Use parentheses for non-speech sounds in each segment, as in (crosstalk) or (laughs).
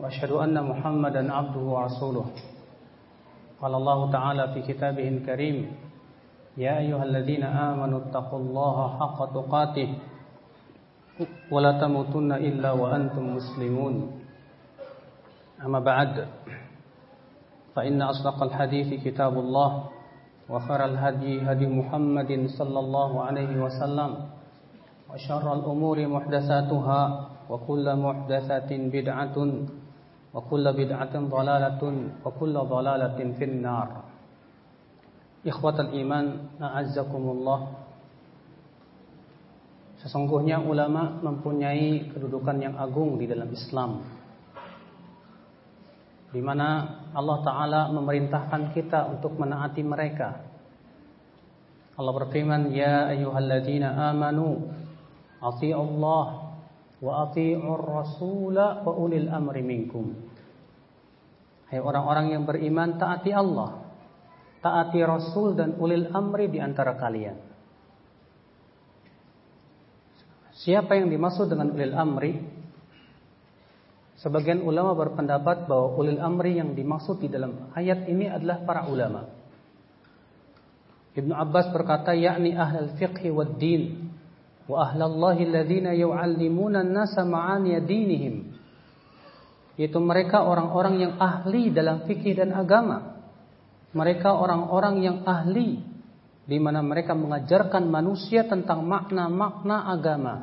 وأشهد أن محمدا عبده ورسوله. قال الله تعالى في كتابه الكريم يا أيها الذين آمنوا اتقوا الله حق تقاته ولا تموتن إلا وأنتم مسلمون. أما بعد فإن أصدق الحديث كتاب الله وخير الهدي هدي محمد صلى الله عليه وسلم وشر الأمور محدثاتها وكل محدثة بدعة وكل بدعة ضلالة وكل ضلالة في النار إخوة الإيمان أعزكم الله Sesungguhnya ulama mempunyai kedudukan yang agung di dalam Islam di mana Allah taala memerintahkan kita untuk menaati mereka. Allah berfirman, "Ya ayyuhalladzina amanu, athi'u Allah wa athi'ur rasula wa ulil amri minkum." Hai orang-orang yang beriman, taati Allah, taati Rasul dan ulil amri di antara kalian. Siapa yang dimaksud dengan ulil amri? Sebagian ulama berpendapat bahwa ulil amri yang dimaksud di dalam ayat ini adalah para ulama. Ibnu Abbas berkata, yakni ahlul fiqh wad din wa ahlallahi alladhina yu'allimuna an-nasa ma'ani dinihim. Yaitu mereka orang-orang yang ahli dalam fikih dan agama. Mereka orang-orang yang ahli di mana mereka mengajarkan manusia tentang makna-makna agama.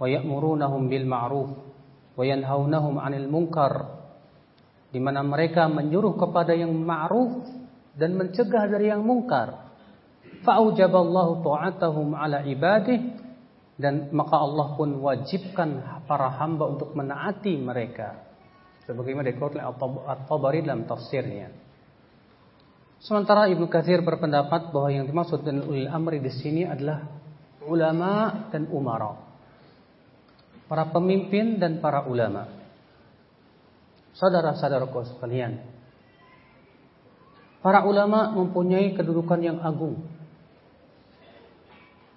Wa ya'murunahum bil ma'ruf wa yanhaunahum 'anil munkar. Di mana mereka menyuruh kepada yang ma'ruf dan mencegah dari yang mungkar. Fa'aujaballahu ta'atahum 'ala ibadih dan maka Allah pun wajibkan para hamba untuk menaati mereka. Sebagaimana dikutip At-Tabari dalam tafsirnya. Sementara Ibnu Katsir berpendapat bahwa yang dimaksud dengan ulil amri di sini adalah ulama dan umara. Para pemimpin dan para ulama. Saudara-saudaraku sekalian, para ulama mempunyai kedudukan yang agung.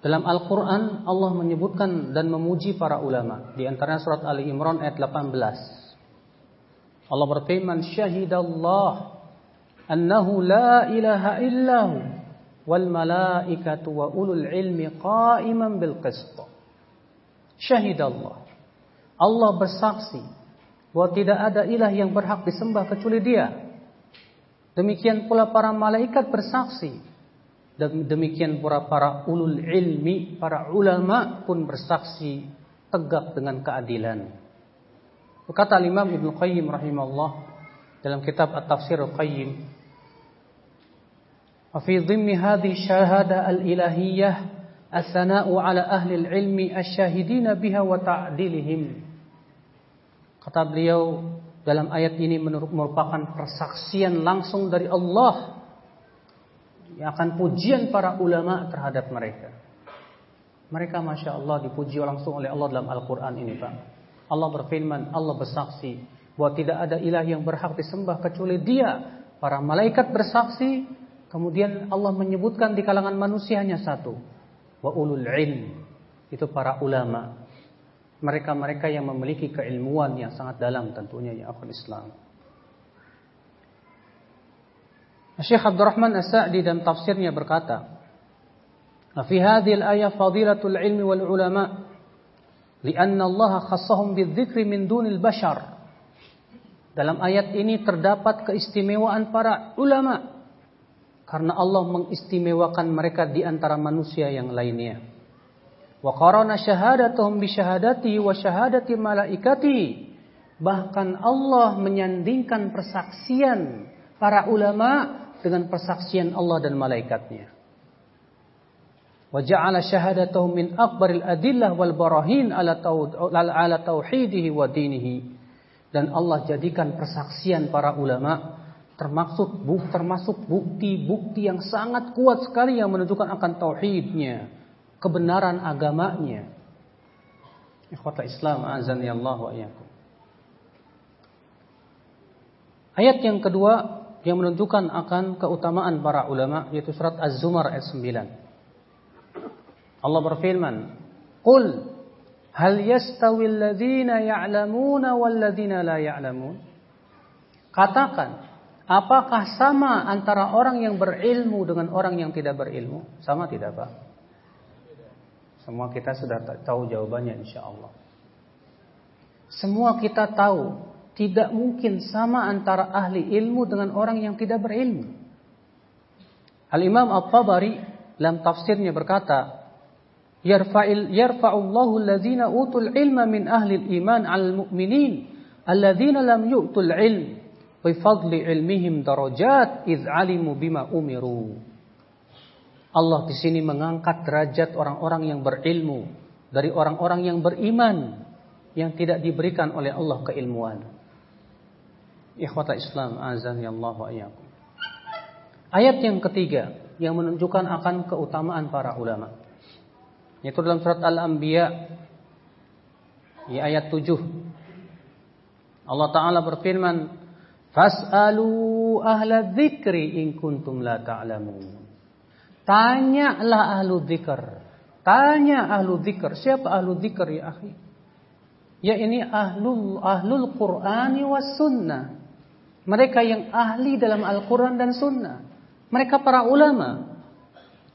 Dalam Al-Quran Allah menyebutkan dan memuji para ulama. Di antaranya surat Ali Imran ayat 18. Allah berfirman, Syahidallah annahu la ilaha illahu wal malaikatu wa ulul ilmi qa'iman bil qist. Syahidallah. Allah bersaksi bahwa tidak ada ilah yang berhak disembah kecuali Dia. Demikian pula para malaikat bersaksi Demikian pula para ulul ilmi, para ulama pun bersaksi tegak dengan keadilan. Berkata Imam Ibnu Qayyim rahimahullah dalam kitab At-Tafsir Al-Qayyim, "Wa fi dhimmi hadhihi syahada al-ilahiyyah as-sana'u 'ala ahli al-ilmi asy-syahidina biha wa ta'dilihim." Kata beliau dalam ayat ini merupakan persaksian langsung dari Allah akan pujian para ulama terhadap mereka. Mereka Masya Allah dipuji langsung oleh Allah dalam Al-Quran ini Pak. Allah berfirman, Allah bersaksi bahwa tidak ada ilah yang berhak disembah kecuali dia. Para malaikat bersaksi, kemudian Allah menyebutkan di kalangan manusia hanya satu. Wa ulul ilm. Itu para ulama. Mereka-mereka yang memiliki keilmuan yang sangat dalam tentunya ya akhul Islam. Syekh Abdurrahman As-Sa'di dalam tafsirnya berkata, "Fi hadhihi al-ayah fadilatul ilmi wal ulama lianna Allah khassahum bidzikri min dunil bashar." Dalam ayat ini terdapat keistimewaan para ulama karena Allah mengistimewakan mereka di antara manusia yang lainnya. Wa qarana syahadatuhum bi syahadati wa syahadati malaikati. Bahkan Allah menyandingkan persaksian para ulama dengan persaksian Allah dan malaikatnya. wa ja'ala syahadatahu min akbaril adillah wal barahin ala ala wa dan Allah jadikan persaksian para ulama termasuk buk, termasuk bukti-bukti yang sangat kuat sekali yang menunjukkan akan tauhidnya, kebenaran agamanya. Ikhwata Islam azan ya Allah wa iyyakum. Ayat yang kedua yang menunjukkan akan keutamaan para ulama yaitu surat Az-Zumar ayat 9. Allah berfirman, "Qul hal yastawi alladhina ya'lamuna wal ladzina la ya'lamun?" Katakan, apakah sama antara orang yang berilmu dengan orang yang tidak berilmu? Sama tidak, Pak? Semua kita sudah tahu jawabannya insyaallah. Semua kita tahu tidak mungkin sama antara ahli ilmu dengan orang yang tidak berilmu. Al-Imam At-Tabari dalam tafsirnya berkata, "Yarfa'il yarfa'ullahu alladzina utul ilma min ahli iman 'alal mu'minin alladzina lam yu'tul ilm bi fadli ilmihim darajat iz 'alimu bima umiru." Allah di sini mengangkat derajat orang-orang yang berilmu dari orang-orang yang beriman yang tidak diberikan oleh Allah keilmuan. Ikhwata Islam azan ya Allah wa Ayat yang ketiga yang menunjukkan akan keutamaan para ulama. Yaitu dalam surat Al-Anbiya di ayat 7. Allah taala berfirman, "Fas'alu ahla dzikri in kuntum la ta'lamun." Tanyalah ahlu dzikir. Tanya ahlu dzikir. Siapa ahlu dzikir ya akhi? Ya ini ahlul ahlul Qur'ani was sunnah. Mereka yang ahli dalam Al-Quran dan Sunnah. Mereka para ulama.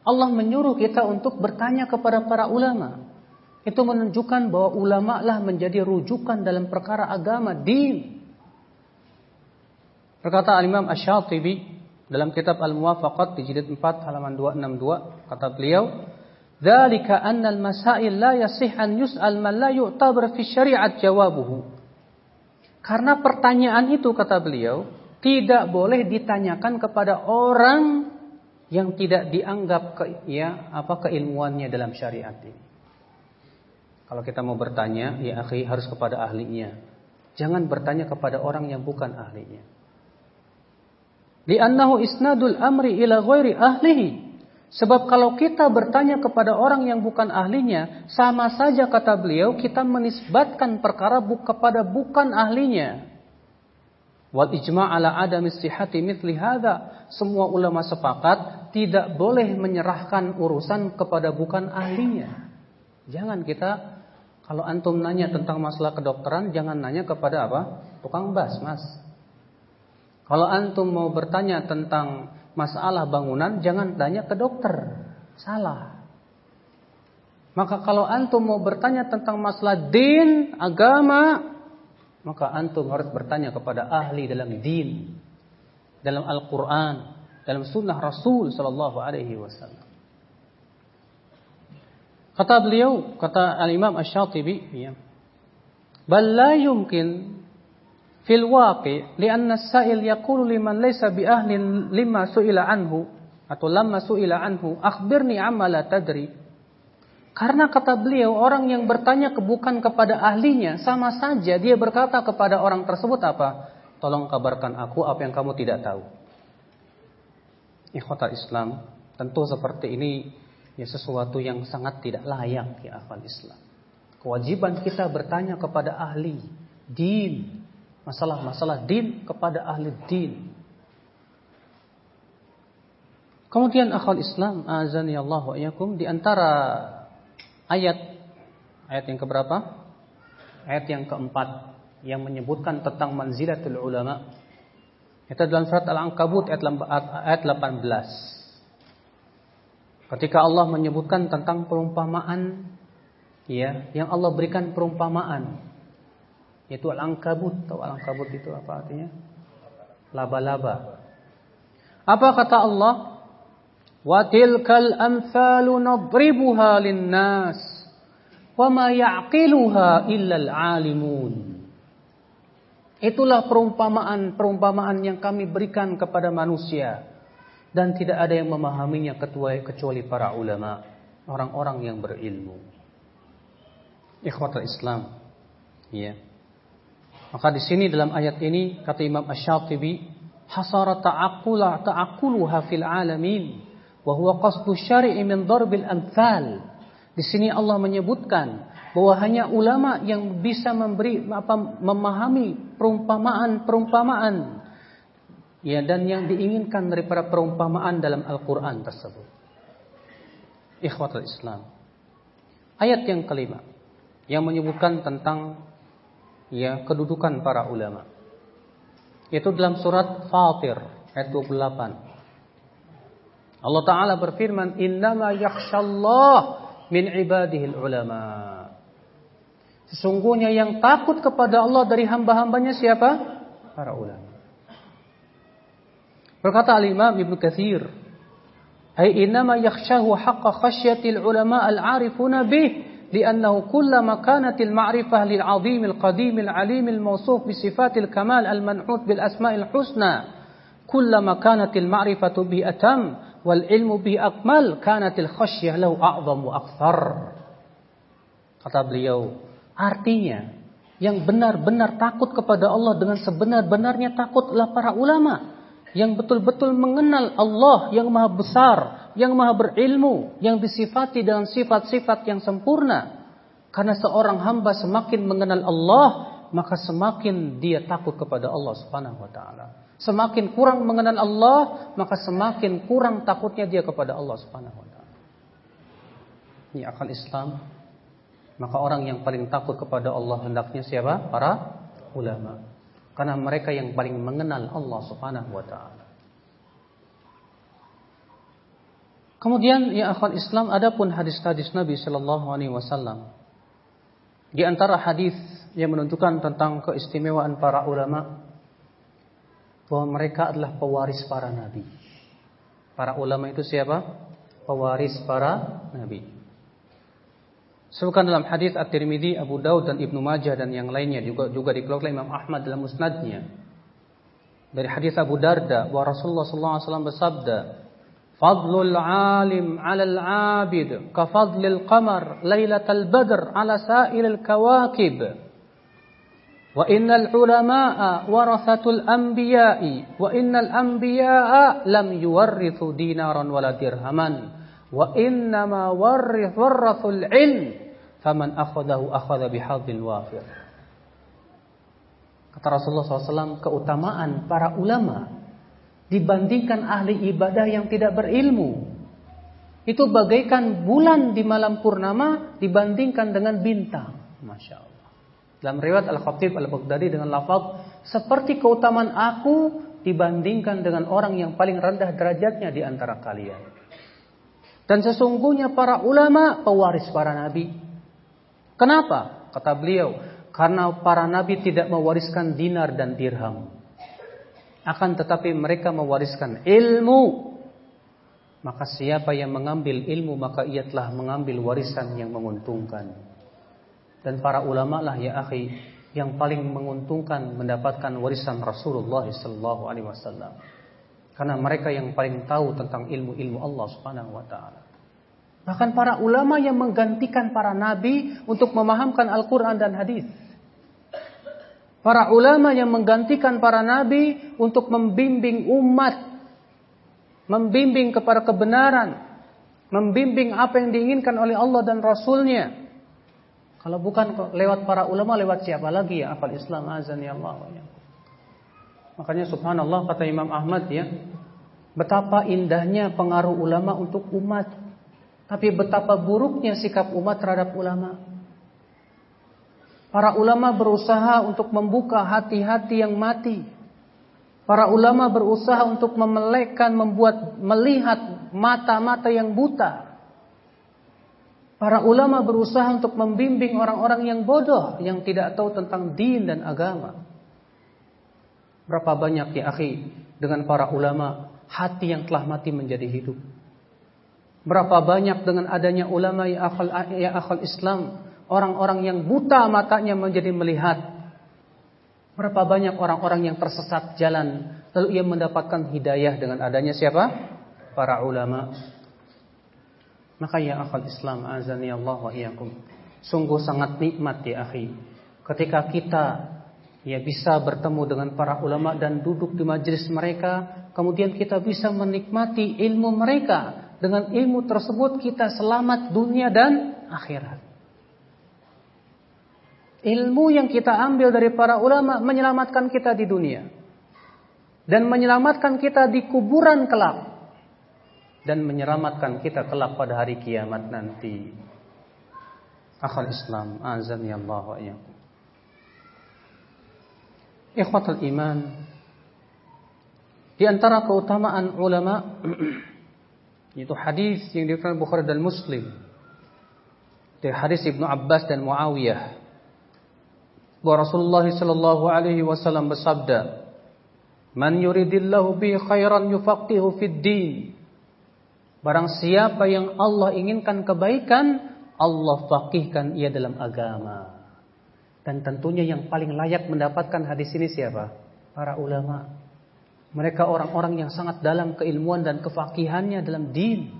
Allah menyuruh kita untuk bertanya kepada para ulama. Itu menunjukkan bahwa ulama lah menjadi rujukan dalam perkara agama, din. Berkata Al-Imam Ash-Shatibi dalam kitab Al-Muwafaqat di jilid 4 halaman 262 kata beliau "Dzalika anna al-masail la yasih an yus'al man la yu'tabar fi syari'at jawabuhu." Karena pertanyaan itu kata beliau tidak boleh ditanyakan kepada orang yang tidak dianggap ke, ya apa keilmuannya dalam syariat ini. Kalau kita mau bertanya, ya akhi harus kepada ahlinya. Jangan bertanya kepada orang yang bukan ahlinya. Li'annahu isnadul amri ila ghairi ahlihi. Sebab kalau kita bertanya kepada orang yang bukan ahlinya, sama saja kata beliau kita menisbatkan perkara bu kepada bukan ahlinya. Wal ijma' ala adami sihhati mithli hadha. Semua ulama sepakat tidak boleh menyerahkan urusan kepada bukan ahlinya. Jangan kita kalau antum nanya tentang masalah kedokteran jangan nanya kepada apa? Tukang bas, Mas. Kalau antum mau bertanya tentang masalah bangunan jangan tanya ke dokter. Salah. Maka kalau antum mau bertanya tentang masalah din, agama, maka antum harus bertanya kepada ahli dalam din, dalam Al-Qur'an, dalam sunnah Rasul sallallahu alaihi wasallam. Kata beliau, kata Al-Imam Asy-Syatibi, ya. Bal la yumkin fil waqi lianna as-sa'il yaqulu liman laysa bi ahlin lima su'ila anhu atau lamma su'ila anhu akhbirni amma la tadri. Karena kata beliau orang yang bertanya bukan kepada ahlinya sama saja dia berkata kepada orang tersebut apa? Tolong kabarkan aku apa yang kamu tidak tahu. Ikhwata Islam tentu seperti ini ya sesuatu yang sangat tidak layak ya akhwat Islam. Kewajiban kita bertanya kepada ahli din masalah-masalah din kepada ahli din. Kemudian akhwal Islam azani Allah wa iyakum di antara ayat ayat yang keberapa? Ayat yang keempat yang menyebutkan tentang manzilatul ulama. Itu dalam surat Al-Ankabut ayat 18. Ketika Allah menyebutkan tentang perumpamaan ya, yang Allah berikan perumpamaan yaitu al-ankabut. Tahu al-ankabut itu apa artinya? Laba-laba. Apa kata Allah? Wa tilkal amsalu nadribuha linnas wa ma ya'qiluha illa al-alimun. Itulah perumpamaan-perumpamaan yang kami berikan kepada manusia dan tidak ada yang memahaminya kecuali para ulama. orang-orang yang berilmu. Ikhwatul Islam. Ya. Maka di sini dalam ayat ini kata Imam Asy-Syatibi, hasara ta'aqqula ta'aqquluha fil alamin wa huwa qasdu syari'i min darbil amthal. Di sini Allah menyebutkan bahwa hanya ulama yang bisa memberi apa memahami perumpamaan-perumpamaan ya dan yang diinginkan daripada perumpamaan dalam Al-Qur'an tersebut. Ikhwatul Islam. Ayat yang kelima yang menyebutkan tentang ya kedudukan para ulama. Yaitu dalam surat Fatir ayat 28. Allah taala berfirman, "Innama yakhshallah min ibadihi ulama." Sesungguhnya yang takut kepada Allah dari hamba-hambanya siapa? Para ulama. Berkata Al-Imam Ibnu Katsir, "Ai innama yakhshahu haqqa khasyatil ulama al-arifuna bih." لأنه كلما كانت المعرفة للعظيم القديم العليم الموصوف بصفات الكمال المنحوت بالأسماء الحسنى كلما كانت المعرفة به أتم والعلم به أكمل كانت الخشية له أعظم وأكثر kata beliau artinya yang benar-benar takut kepada Allah dengan sebenar-benarnya takut adalah para ulama yang betul-betul mengenal Allah yang maha besar, yang maha berilmu, yang disifati dengan sifat-sifat yang sempurna. Karena seorang hamba semakin mengenal Allah, maka semakin dia takut kepada Allah Subhanahu wa taala. Semakin kurang mengenal Allah, maka semakin kurang takutnya dia kepada Allah Subhanahu wa taala. Ini akal Islam. Maka orang yang paling takut kepada Allah hendaknya siapa? Para ulama. Karena mereka yang paling mengenal Allah Subhanahu wa taala. Kemudian ya akhwat Islam adapun hadis-hadis Nabi sallallahu alaihi wasallam. Di antara hadis yang menentukan tentang keistimewaan para ulama bahwa mereka adalah pewaris para nabi. Para ulama itu siapa? Pewaris para nabi. Sebutkan dalam hadis At-Tirmidzi, Abu Daud dan Ibnu Majah dan yang lainnya juga juga dikeluarkan Imam Ahmad dalam musnadnya. Dari hadis Abu Darda bahwa Rasulullah sallallahu alaihi wasallam bersabda, "Fadlul 'alim 'alal 'abid ka fadlil qamar lailatal badr 'ala sa'ilil kawakib." Wa innal ulama'a warathatul anbiya'i wa innal anbiya'a lam yuwarrithu dinaran wala dirhaman wa ilm faman. Kata Rasulullah SAW, keutamaan para ulama dibandingkan ahli ibadah yang tidak berilmu. Itu bagaikan bulan di malam purnama dibandingkan dengan bintang. Masya Allah. Dalam riwayat Al-Khatib Al-Baghdadi dengan lafaz seperti keutamaan aku dibandingkan dengan orang yang paling rendah derajatnya di antara kalian. Dan sesungguhnya para ulama pewaris para nabi. Kenapa? Kata beliau, karena para nabi tidak mewariskan dinar dan dirham. Akan tetapi mereka mewariskan ilmu. Maka siapa yang mengambil ilmu maka ia telah mengambil warisan yang menguntungkan. Dan para ulama lah ya akhi yang paling menguntungkan mendapatkan warisan Rasulullah sallallahu alaihi wasallam. Karena mereka yang paling tahu tentang ilmu-ilmu Allah Subhanahu wa taala. Bahkan para ulama yang menggantikan para nabi untuk memahamkan Al-Quran dan hadis. Para ulama yang menggantikan para nabi untuk membimbing umat. Membimbing kepada kebenaran. Membimbing apa yang diinginkan oleh Allah dan Rasulnya. Kalau bukan lewat para ulama, lewat siapa lagi ya? Apal Islam azan ya Allah. Makanya subhanallah kata Imam Ahmad ya. Betapa indahnya pengaruh ulama untuk umat. Tapi betapa buruknya sikap umat terhadap ulama. Para ulama berusaha untuk membuka hati-hati yang mati. Para ulama berusaha untuk memelekkan, membuat melihat mata-mata yang buta. Para ulama berusaha untuk membimbing orang-orang yang bodoh, yang tidak tahu tentang din dan agama. Berapa banyak ya akhi dengan para ulama hati yang telah mati menjadi hidup. Berapa banyak dengan adanya ulama ya akal, ya akal Islam, orang-orang yang buta matanya menjadi melihat. Berapa banyak orang-orang yang tersesat jalan, lalu ia mendapatkan hidayah dengan adanya siapa? Para ulama. Maka ya akal Islam azani Allah wa iyakum. Sungguh sangat nikmat ya akhi. Ketika kita ya bisa bertemu dengan para ulama dan duduk di majelis mereka, kemudian kita bisa menikmati ilmu mereka. Dengan ilmu tersebut kita selamat dunia dan akhirat. Ilmu yang kita ambil dari para ulama menyelamatkan kita di dunia dan menyelamatkan kita di kuburan kelak dan menyelamatkan kita kelak pada hari kiamat nanti. Akhal Islam, azan ya Allah wa iyyakum. Ikhwatul iman. Di antara keutamaan ulama (clears throat) itu hadis yang diriwayatkan Bukhari dan Muslim. Dari hadis Ibnu Abbas dan Muawiyah. Bahwa Rasulullah sallallahu alaihi wasallam bersabda, "Man yuridillahu bi khairan yufaqihu fid din." Barang siapa yang Allah inginkan kebaikan, Allah fakihkan ia dalam agama. Dan tentunya yang paling layak mendapatkan hadis ini siapa? Para ulama. Mereka orang-orang yang sangat dalam keilmuan dan kefakihannya dalam din.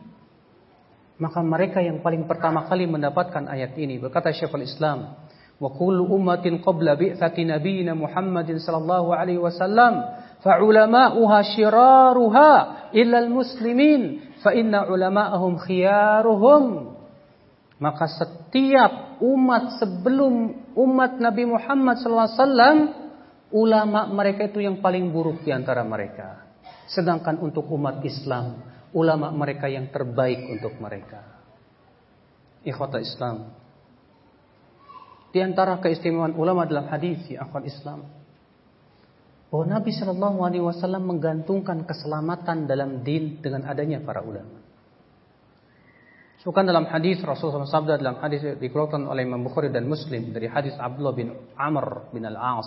Maka mereka yang paling pertama kali mendapatkan ayat ini. Berkata Syekhul Islam. Wa kullu ummatin qabla nabiyina Muhammadin sallallahu alaihi wasallam. Fa'ulama'uha shiraruha illal muslimin fa inna ulama'ahum khiyaruhum maka setiap umat sebelum umat Nabi Muhammad SAW ulama mereka itu yang paling buruk di antara mereka sedangkan untuk umat Islam ulama mereka yang terbaik untuk mereka ikhwata Islam di antara keistimewaan ulama dalam hadis ya akhwat Islam bahwa Nabi Shallallahu Alaihi Wasallam menggantungkan keselamatan dalam din dengan adanya para ulama. Bukan dalam hadis Rasulullah SAW dalam hadis dikeluarkan oleh Imam Bukhari dan Muslim dari hadis Abdullah bin Amr bin Al-As.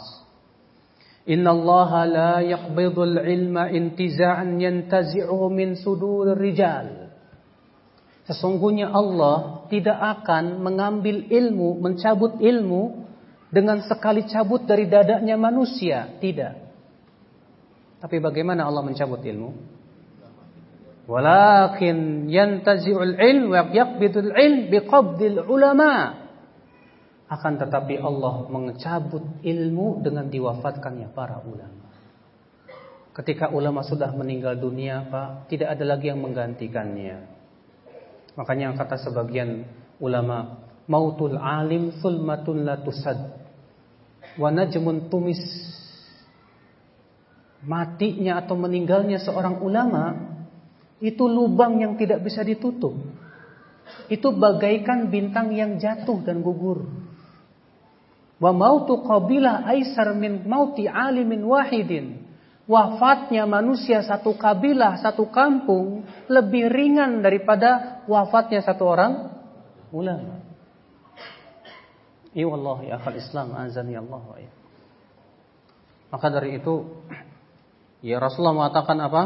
Inna Allah la yaqbidul ilma intiza'an yantazi'uhu min sudur rijal. Sesungguhnya Allah tidak akan mengambil ilmu, mencabut ilmu dengan sekali cabut dari dadanya manusia. Tidak. Tapi bagaimana Allah mencabut ilmu? Walakin yantazi'ul ilm wa yaqbidul ilm biqabdil ulama. Akan tetapi Allah mencabut ilmu dengan diwafatkannya para ulama. Ketika ulama sudah meninggal dunia, Pak, tidak ada lagi yang menggantikannya. Makanya kata sebagian ulama, mautul alim sulmatun la tusad wa najmun tumis matinya atau meninggalnya seorang ulama itu lubang yang tidak bisa ditutup. Itu bagaikan bintang yang jatuh dan gugur. Wa mautu qabilah aisar min mauti alimin wahidin. Wafatnya manusia satu kabilah, satu kampung lebih ringan daripada wafatnya satu orang ulama. Ya Allah ya akal Islam azani Allah wa ya. Maka dari itu Ya Rasulullah mengatakan apa?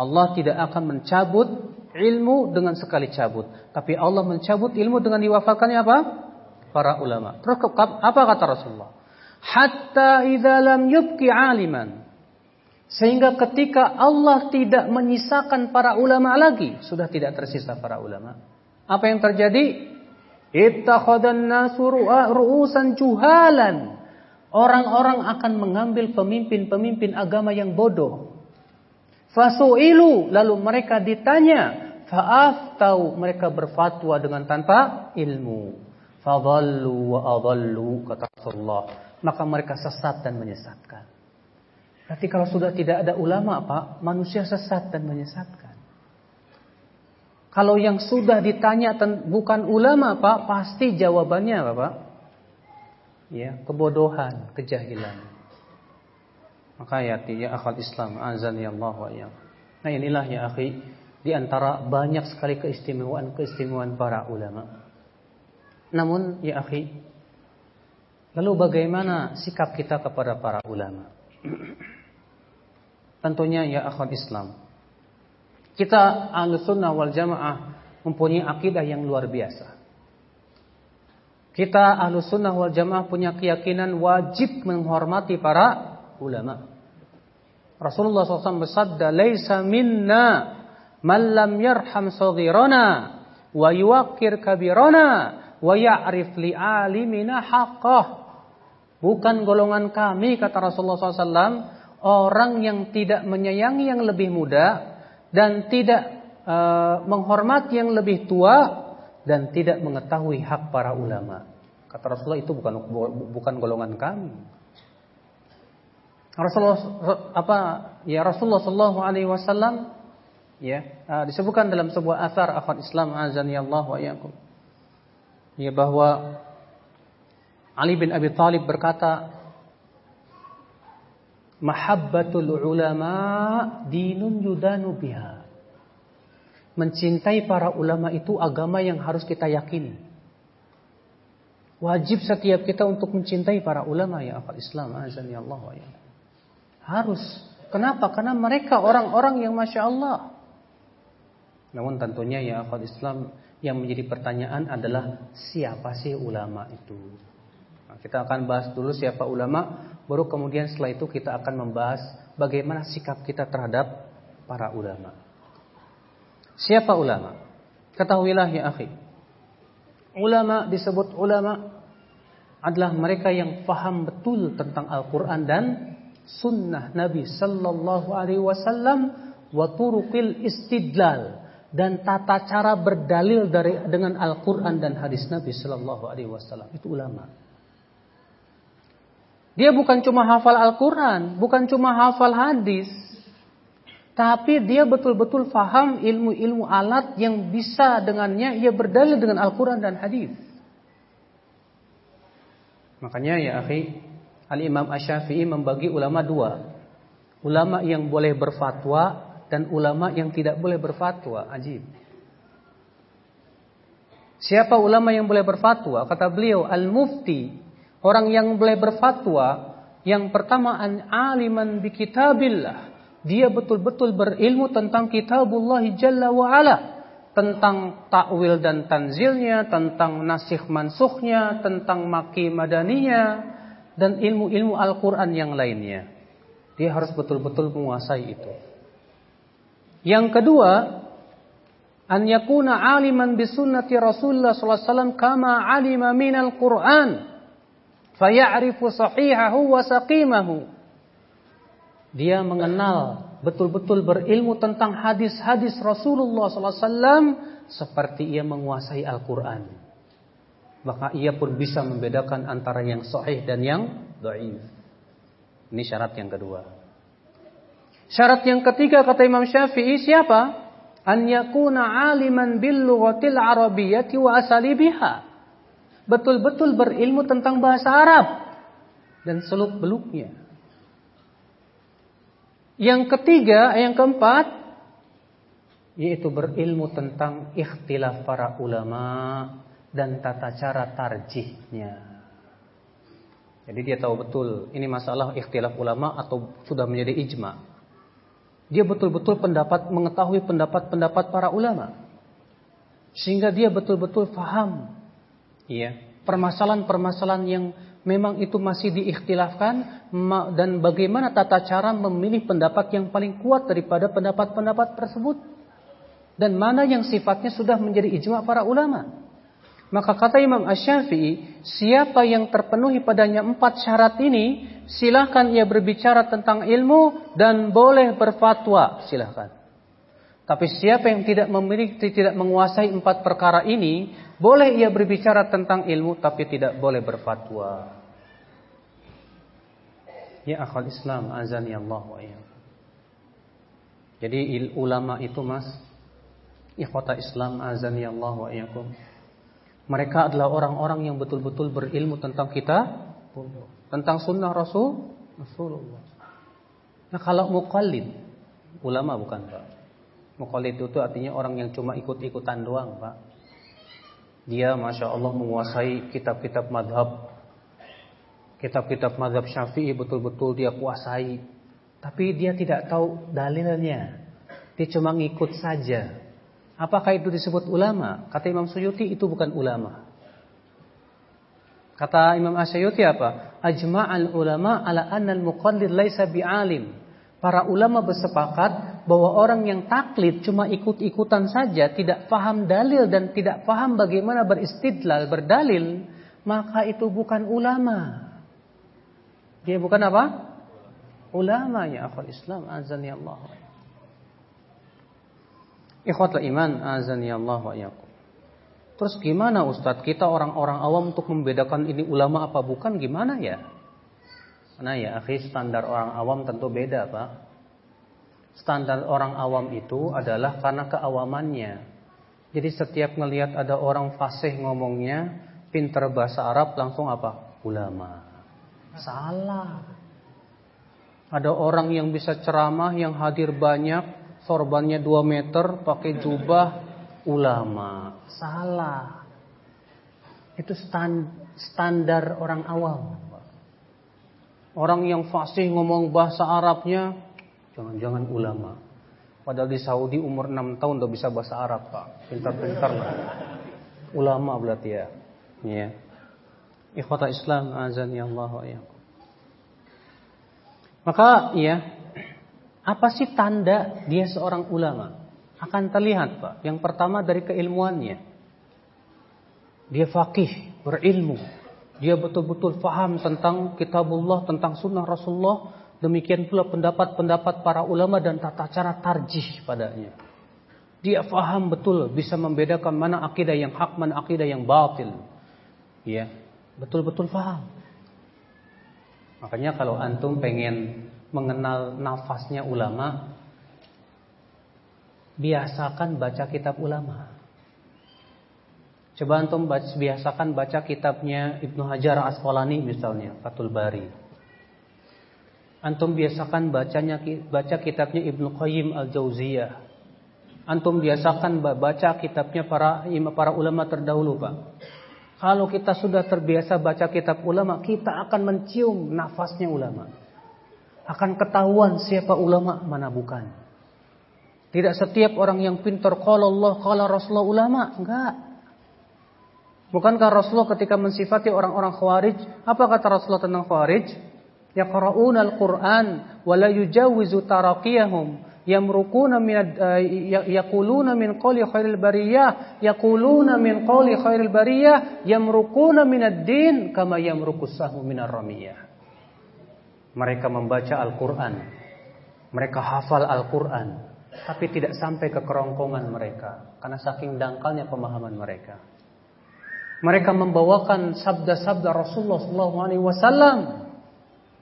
Allah tidak akan mencabut ilmu dengan sekali cabut. Tapi Allah mencabut ilmu dengan diwafatkannya apa? Para ulama. Terus apa kata Rasulullah? Hatta idza lam yubqi aliman. Sehingga ketika Allah tidak menyisakan para ulama lagi, sudah tidak tersisa para ulama. Apa yang terjadi? Ittakhadhan nasu ru'usan juhalan. Orang-orang akan mengambil pemimpin-pemimpin agama yang bodoh. Fasu'ilu, lalu mereka ditanya. Fa'af tahu mereka berfatwa dengan tanpa ilmu. Fadallu wa adallu, kata Rasulullah. Maka mereka sesat dan menyesatkan. Berarti kalau sudah tidak ada ulama, Pak, manusia sesat dan menyesatkan. Kalau yang sudah ditanya bukan ulama, Pak, pasti jawabannya apa, Pak? ya kebodohan, kejahilan. Maka ya ya akal Islam azan ya Allah wa ya. Nah inilah ya akhi di antara banyak sekali keistimewaan-keistimewaan para ulama. Namun ya akhi, lalu bagaimana sikap kita kepada para ulama? Tentunya ya akhwat Islam. Kita Ahlussunnah wal Jamaah mempunyai akidah yang luar biasa. Kita ahlu sunnah wal jamaah punya keyakinan wajib menghormati para ulama. Rasulullah SAW bersabda, "Laisa minna man lam yarham saghirana wa yuwaqqir kabirana wa ya'rif li alimina haqqah. Bukan golongan kami kata Rasulullah SAW orang yang tidak menyayangi yang lebih muda dan tidak uh, menghormati yang lebih tua dan tidak mengetahui hak para ulama. Kata Rasulullah itu bukan bukan golongan kami. Rasulullah apa ya Rasulullah Shallallahu Alaihi Wasallam ya uh, disebutkan dalam sebuah asar akhwat Islam azani Allah wa yakum ya bahwa Ali bin Abi Thalib berkata mahabbatul ulama dinun yudanu biha mencintai para ulama itu agama yang harus kita yakini wajib setiap kita untuk mencintai para ulama ya akhwat Islam azani Allah wa yakum harus. Kenapa? Karena mereka orang-orang yang masya Allah. Namun tentunya ya akhwat Islam yang menjadi pertanyaan adalah siapa sih ulama itu? Nah, kita akan bahas dulu siapa ulama, baru kemudian setelah itu kita akan membahas bagaimana sikap kita terhadap para ulama. Siapa ulama? Ketahuilah ya akhi. Ulama disebut ulama adalah mereka yang paham betul tentang Al-Quran dan sunnah Nabi sallallahu alaihi wasallam wa turuqil istidlal dan tata cara berdalil dari dengan Al-Qur'an dan hadis Nabi sallallahu alaihi wasallam itu ulama. Dia bukan cuma hafal Al-Qur'an, bukan cuma hafal hadis, tapi dia betul-betul faham ilmu-ilmu alat yang bisa dengannya ia berdalil dengan Al-Qur'an dan hadis. Makanya ya akhi, Al-Imam Asy-Syafi'i membagi ulama dua. Ulama yang boleh berfatwa dan ulama yang tidak boleh berfatwa. Ajib. Siapa ulama yang boleh berfatwa? Kata beliau, al-mufti. Orang yang boleh berfatwa. Yang pertama, aliman bi kitabillah. Dia betul-betul berilmu tentang kitabullah jalla wa'ala. Tentang takwil dan tanzilnya, tentang nasih mansuhnya, tentang maki madaninya, dan ilmu-ilmu Al-Quran yang lainnya. Dia harus betul-betul menguasai itu. Yang kedua, an yakuna aliman bisunnati Rasulullah sallallahu alaihi wasallam kama alima minal Qur'an fayarifu sahihahu wa saqimahu. Dia mengenal betul-betul berilmu tentang hadis-hadis Rasulullah wasallam seperti ia menguasai Al-Qur'an maka ia pun bisa membedakan antara yang sahih dan yang dhaif. Ini syarat yang kedua. Syarat yang ketiga kata Imam Syafi'i siapa? An yakuna aliman bil lughatil arabiyyati wa asalibiha. Betul-betul berilmu tentang bahasa Arab dan seluk-beluknya. Yang ketiga, yang keempat yaitu berilmu tentang ikhtilaf para ulama dan tata cara tarjihnya. Jadi dia tahu betul ini masalah ikhtilaf ulama atau sudah menjadi ijma. Dia betul-betul pendapat mengetahui pendapat-pendapat para ulama. Sehingga dia betul-betul faham ya, permasalahan-permasalahan yang memang itu masih diikhtilafkan dan bagaimana tata cara memilih pendapat yang paling kuat daripada pendapat-pendapat tersebut dan mana yang sifatnya sudah menjadi ijma para ulama. Maka kata Imam Ash-Syafi'i, siapa yang terpenuhi padanya empat syarat ini, silahkan ia berbicara tentang ilmu dan boleh berfatwa, silahkan. Tapi siapa yang tidak memiliki, tidak menguasai empat perkara ini, boleh ia berbicara tentang ilmu, tapi tidak boleh berfatwa. Ya akal Islam, azani Allah wa Jadi ulama itu mas, ikhwata Islam, azani Allah wa mereka adalah orang-orang yang betul-betul berilmu tentang kita, tentang sunnah Rasul Rasulullah. Nah kalau mukallid, ulama bukan pak. Mukallid itu artinya orang yang cuma ikut-ikutan doang pak. Dia masya Allah menguasai kitab-kitab madhab, kitab-kitab madhab syafi'i betul-betul dia kuasai. Tapi dia tidak tahu dalilnya. Dia cuma ngikut saja. Apakah itu disebut ulama? Kata Imam Suyuti itu bukan ulama. Kata Imam Asyuyuti apa? Ajma'al ulama ala anna al-muqallid laisa bi'alim. Para ulama bersepakat bahwa orang yang taklid cuma ikut-ikutan saja, tidak paham dalil dan tidak paham bagaimana beristidlal, berdalil, maka itu bukan ulama. Dia bukan apa? Ulama ya akhwal Islam azani Allah. Ikhwatul iman azani Allah wa Terus gimana Ustadz kita orang-orang awam untuk membedakan ini ulama apa bukan gimana ya? Karena ya akhi standar orang awam tentu beda Pak. Standar orang awam itu adalah karena keawamannya. Jadi setiap ngelihat ada orang fasih ngomongnya, pinter bahasa Arab langsung apa? Ulama. Salah. Ada orang yang bisa ceramah yang hadir banyak, sorbannya 2 meter, pakai jubah, ulama. Salah. Itu stand, standar orang awam. Orang yang fasih ngomong bahasa Arabnya, jangan-jangan ulama. Padahal di Saudi umur 6 tahun udah bisa bahasa Arab, Pak. Pintar-pintar lah. Ulama berarti ya. Ya. Ikhwata Islam azan ya Allah wa Maka ya, apa sih tanda dia seorang ulama? akan terlihat Pak. Yang pertama dari keilmuannya. Dia fakih, berilmu. Dia betul-betul faham tentang kitabullah, tentang sunnah Rasulullah. Demikian pula pendapat-pendapat para ulama dan tata cara tarjih padanya. Dia faham betul, bisa membedakan mana akidah yang hak, mana akidah yang batil. Ya, betul-betul faham. Makanya kalau antum pengen mengenal nafasnya ulama, biasakan baca kitab ulama. Coba antum biasakan baca kitabnya Ibnu Hajar Asqalani misalnya, Fathul Bari. Antum biasakan bacanya baca kitabnya Ibnu Qayyim Al-Jauziyah. Antum biasakan baca kitabnya para para ulama terdahulu, Pak. Kalau kita sudah terbiasa baca kitab ulama, kita akan mencium nafasnya ulama. Akan ketahuan siapa ulama, mana bukan. Tidak setiap orang yang pintar kalau Allah, kalau Rasulullah ulama, enggak. Bukankah Rasulullah ketika mensifati orang-orang Khawarij, apa kata Rasulullah tentang Khawarij? Yaqra'una al-Qur'an wa la yujawizu taraqiyahum yamrukuna min eh, yaquluna min qawli khairil bariyah yaquluna min qawli khairil bariyah yamrukuna min ad-din kama yamrukus sahmu min ar-ramiyah. Mereka membaca Al-Qur'an. Mereka hafal Al-Qur'an tapi tidak sampai ke kerongkongan mereka karena saking dangkalnya pemahaman mereka. Mereka membawakan sabda-sabda Rasulullah SAW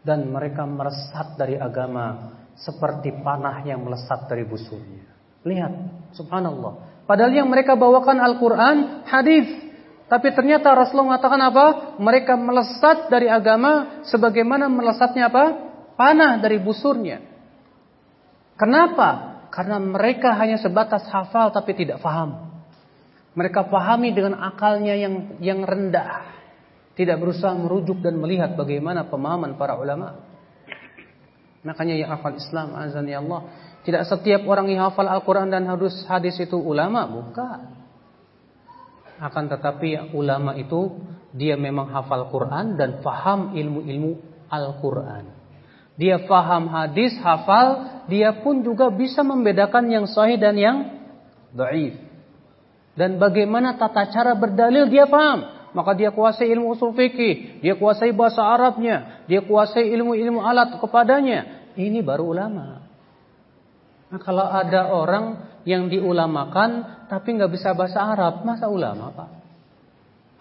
dan mereka meresat dari agama seperti panah yang melesat dari busurnya. Lihat, subhanallah. Padahal yang mereka bawakan Al-Quran, hadis. Tapi ternyata Rasulullah mengatakan apa? Mereka melesat dari agama sebagaimana melesatnya apa? Panah dari busurnya. Kenapa? Karena mereka hanya sebatas hafal tapi tidak faham. Mereka pahami dengan akalnya yang yang rendah. Tidak berusaha merujuk dan melihat bagaimana pemahaman para ulama. Makanya yang hafal Islam azan ya Allah. Tidak setiap orang yang hafal Al-Quran dan hadis hadis itu ulama, bukan. Akan tetapi ulama itu dia memang hafal Quran dan faham ilmu-ilmu Al-Quran. Dia faham hadis, hafal, dia pun juga bisa membedakan yang sahih dan yang dhaif. Dan bagaimana tata cara berdalil dia paham. Maka dia kuasai ilmu usul fikih, dia kuasai bahasa Arabnya, dia kuasai ilmu-ilmu alat kepadanya. Ini baru ulama. Nah, kalau ada orang yang diulamakan tapi nggak bisa bahasa Arab, masa ulama pak?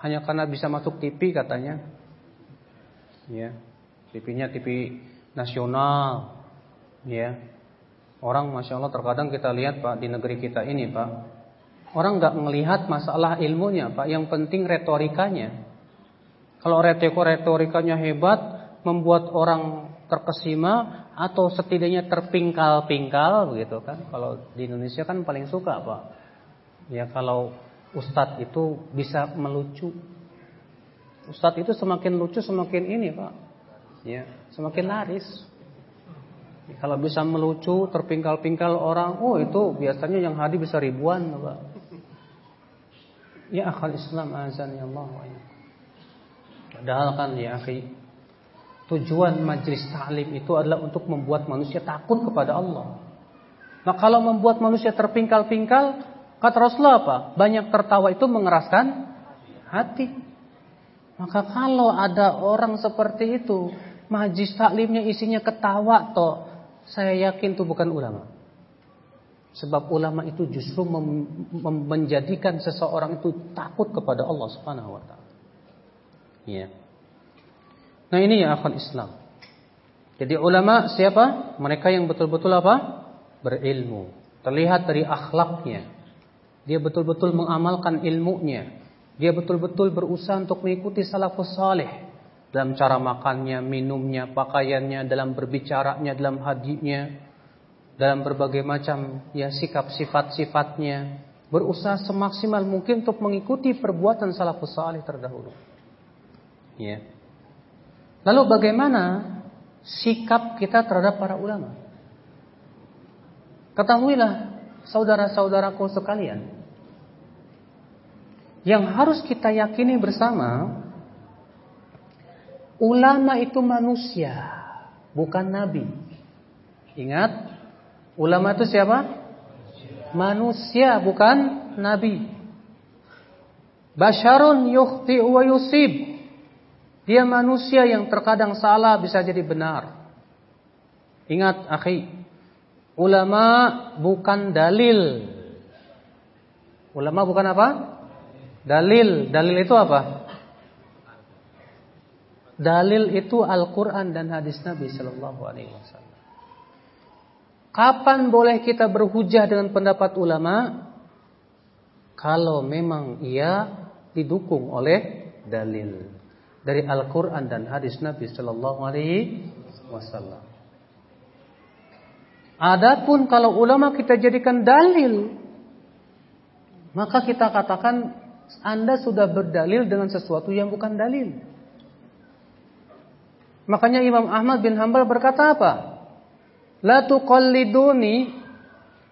Hanya karena bisa masuk TV katanya. Ya, TV-nya TV nasional, ya. Orang masya Allah terkadang kita lihat pak di negeri kita ini pak, orang nggak melihat masalah ilmunya pak, yang penting retorikanya. Kalau retorikanya hebat, membuat orang terkesima atau setidaknya terpingkal-pingkal begitu kan. Kalau di Indonesia kan paling suka pak, ya kalau ustadz itu bisa melucu. Ustadz itu semakin lucu semakin ini pak, ya semakin laris. Kalau bisa melucu, terpingkal-pingkal orang, oh itu biasanya yang hadir bisa ribuan, Pak. Ya akal Islam azan ya Allah. Padahal kan ya akhi, tujuan majlis ta'lim itu adalah untuk membuat manusia takut kepada Allah. Nah kalau membuat manusia terpingkal-pingkal, kata Rasulullah apa? Banyak tertawa itu mengeraskan hati. Maka kalau ada orang seperti itu, majlis taklimnya isinya ketawa toh, saya yakin itu bukan ulama. Sebab ulama itu justru menjadikan seseorang itu takut kepada Allah Subhanahu wa taala. Ya. Nah, ini ya akal Islam. Jadi ulama siapa? Mereka yang betul-betul apa? Berilmu. Terlihat dari akhlaknya. Dia betul-betul mengamalkan ilmunya. Dia betul-betul berusaha untuk mengikuti salafus saleh dalam cara makannya, minumnya, pakaiannya, dalam berbicaranya, dalam hadisnya, dalam berbagai macam ya sikap sifat-sifatnya berusaha semaksimal mungkin untuk mengikuti perbuatan salafus salih terdahulu. Ya. Lalu bagaimana sikap kita terhadap para ulama? Ketahuilah saudara-saudaraku sekalian, yang harus kita yakini bersama ulama itu manusia, bukan nabi. Ingat, Ulama itu siapa? Manusia bukan nabi. Basharun yukhti wa yusib. Dia manusia yang terkadang salah bisa jadi benar. Ingat, akhi. Ulama bukan dalil. Ulama bukan apa? Dalil. Dalil itu apa? Dalil itu Al-Quran dan hadis Nabi Sallallahu Alaihi Wasallam. Kapan boleh kita berhujah dengan pendapat ulama? Kalau memang ia didukung oleh dalil dari Al-Quran dan hadis Nabi Sallallahu Alaihi Wasallam. Adapun kalau ulama kita jadikan dalil, maka kita katakan Anda sudah berdalil dengan sesuatu yang bukan dalil. Makanya Imam Ahmad bin Hambal berkata apa? La tuqalliduni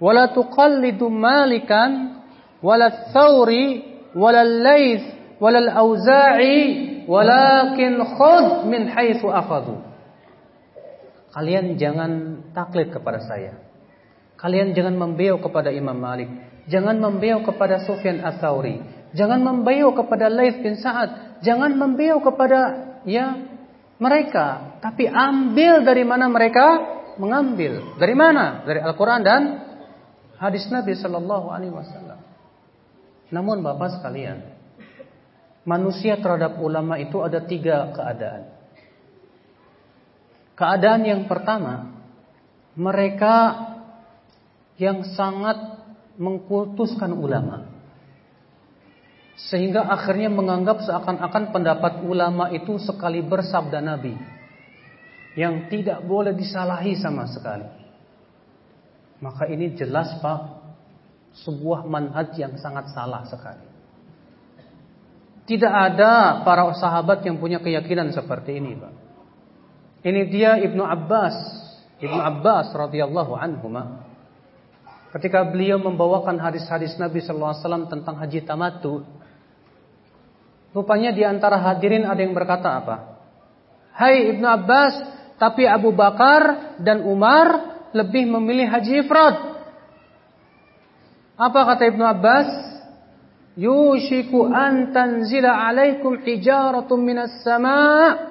wa la tuqallidu Malikan wala Thawri wala Laits wala Auza'i walakin khudh min haitsu akhadhu. Kalian jangan taklid kepada saya. Kalian jangan membeo kepada Imam Malik. Jangan membeo kepada Sufyan Ats-Tsauri. Jangan membeo kepada Laits bin Sa'ad. Jangan membeo kepada ya mereka, tapi ambil dari mana mereka mengambil dari mana? Dari Al-Quran dan hadis Nabi Shallallahu Alaihi Wasallam. Namun bapak sekalian, manusia terhadap ulama itu ada tiga keadaan. Keadaan yang pertama, mereka yang sangat mengkultuskan ulama. Sehingga akhirnya menganggap seakan-akan pendapat ulama itu sekali bersabda Nabi yang tidak boleh disalahi sama sekali. Maka ini jelas Pak, sebuah manhaj yang sangat salah sekali. Tidak ada para sahabat yang punya keyakinan seperti ini, Pak. Ini dia Ibnu Abbas, Ibnu Abbas radhiyallahu anhu Ketika beliau membawakan hadis-hadis Nabi sallallahu alaihi wasallam tentang haji tamattu, rupanya di antara hadirin ada yang berkata apa? Hai Ibnu Abbas, tapi Abu Bakar dan Umar lebih memilih haji ifrad. Apa kata Ibnu Abbas? Yushiku an tanzila alaikum hijaratun minas sama'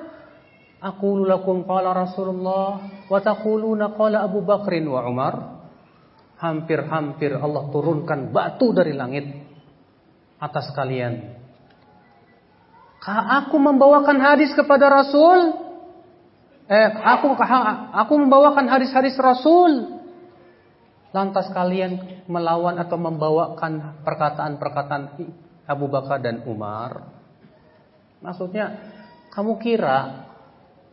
Aqulu lakum qala Rasulullah wa taquluna qala Abu Bakrin wa Umar. Hampir-hampir Allah turunkan batu dari langit atas kalian. Aku membawakan hadis kepada Rasul eh, aku aku membawakan hadis-hadis Rasul. Lantas kalian melawan atau membawakan perkataan-perkataan Abu Bakar dan Umar. Maksudnya, kamu kira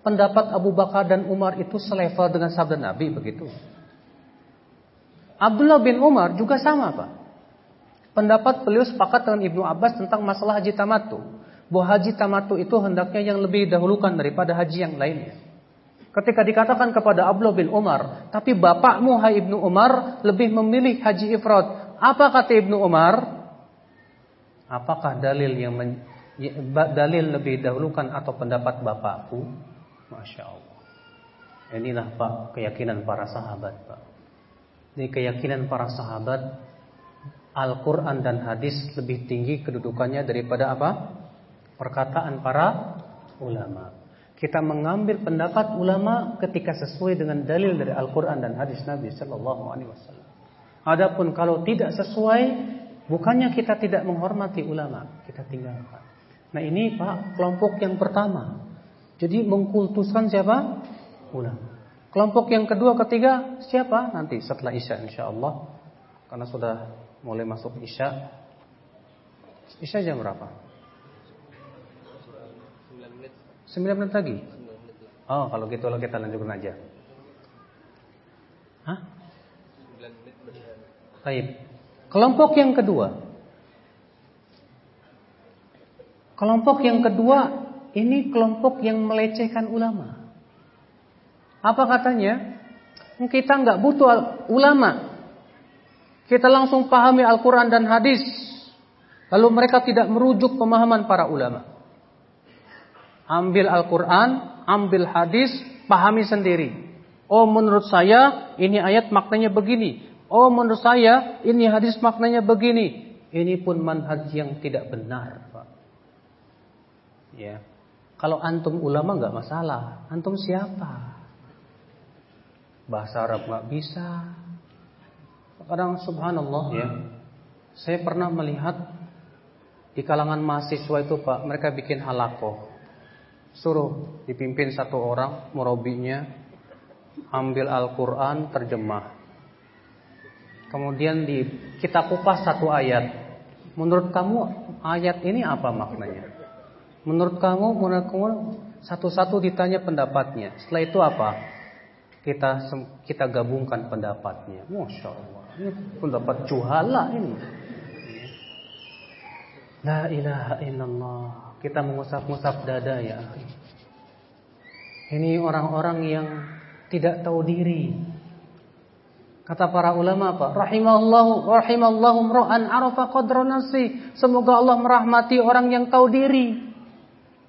pendapat Abu Bakar dan Umar itu selevel dengan sabda Nabi begitu? Abdullah bin Umar juga sama, Pak. Pendapat beliau sepakat dengan Ibnu Abbas tentang masalah haji tamatu. Bahwa haji tamatu itu hendaknya yang lebih dahulukan daripada haji yang lainnya. Ketika dikatakan kepada Abdullah bin Umar, tapi bapakmu hai Ibnu Umar lebih memilih haji ifrad. Apa kata Ibnu Umar? Apakah dalil yang men, ya, dalil lebih dahulukan atau pendapat bapakku? Masya Allah. Inilah Pak keyakinan para sahabat Pak. Ini keyakinan para sahabat Al-Quran dan hadis lebih tinggi kedudukannya daripada apa? Perkataan para ulama. Kita mengambil pendapat ulama ketika sesuai dengan dalil dari Al-Quran dan hadis Nabi Sallallahu Alaihi Wasallam. Adapun kalau tidak sesuai, bukannya kita tidak menghormati ulama, kita tinggalkan. Nah ini pak kelompok yang pertama. Jadi mengkultuskan siapa? Ulama. Kelompok yang kedua, ketiga siapa? Nanti setelah isya insya Allah. Karena sudah mulai masuk isya. Isya jam berapa? 9 menit lagi? Oh, kalau gitu lo kita lanjutkan aja. Hah? 9 menit Baik. Kelompok yang kedua. Kelompok yang kedua ini kelompok yang melecehkan ulama. Apa katanya? Kita nggak butuh ulama. Kita langsung pahami Al-Quran dan hadis. Lalu mereka tidak merujuk pemahaman para ulama. Ambil Al-Quran, ambil hadis, pahami sendiri. Oh menurut saya ini ayat maknanya begini. Oh menurut saya ini hadis maknanya begini. Ini pun manhaj yang tidak benar. Pak. Ya. Kalau antum ulama nggak masalah. Antum siapa? Bahasa Arab nggak bisa. Kadang subhanallah ya. Saya pernah melihat di kalangan mahasiswa itu Pak, mereka bikin halakoh. Suruh dipimpin satu orang murabinya ambil Al-Qur'an terjemah. Kemudian di kita kupas satu ayat. Menurut kamu ayat ini apa maknanya? Menurut kamu, menurut kamu satu-satu ditanya pendapatnya. Setelah itu apa? Kita kita gabungkan pendapatnya. Masya Allah. Ini pendapat juhala ini. La ilaha illallah. Kita mengusap-ngusap dada ya. Ini orang-orang yang tidak tahu diri. Kata para ulama apa? Rahimallahu rahimallahu ra'an arafa qadra nafsi. Semoga Allah merahmati orang yang tahu diri.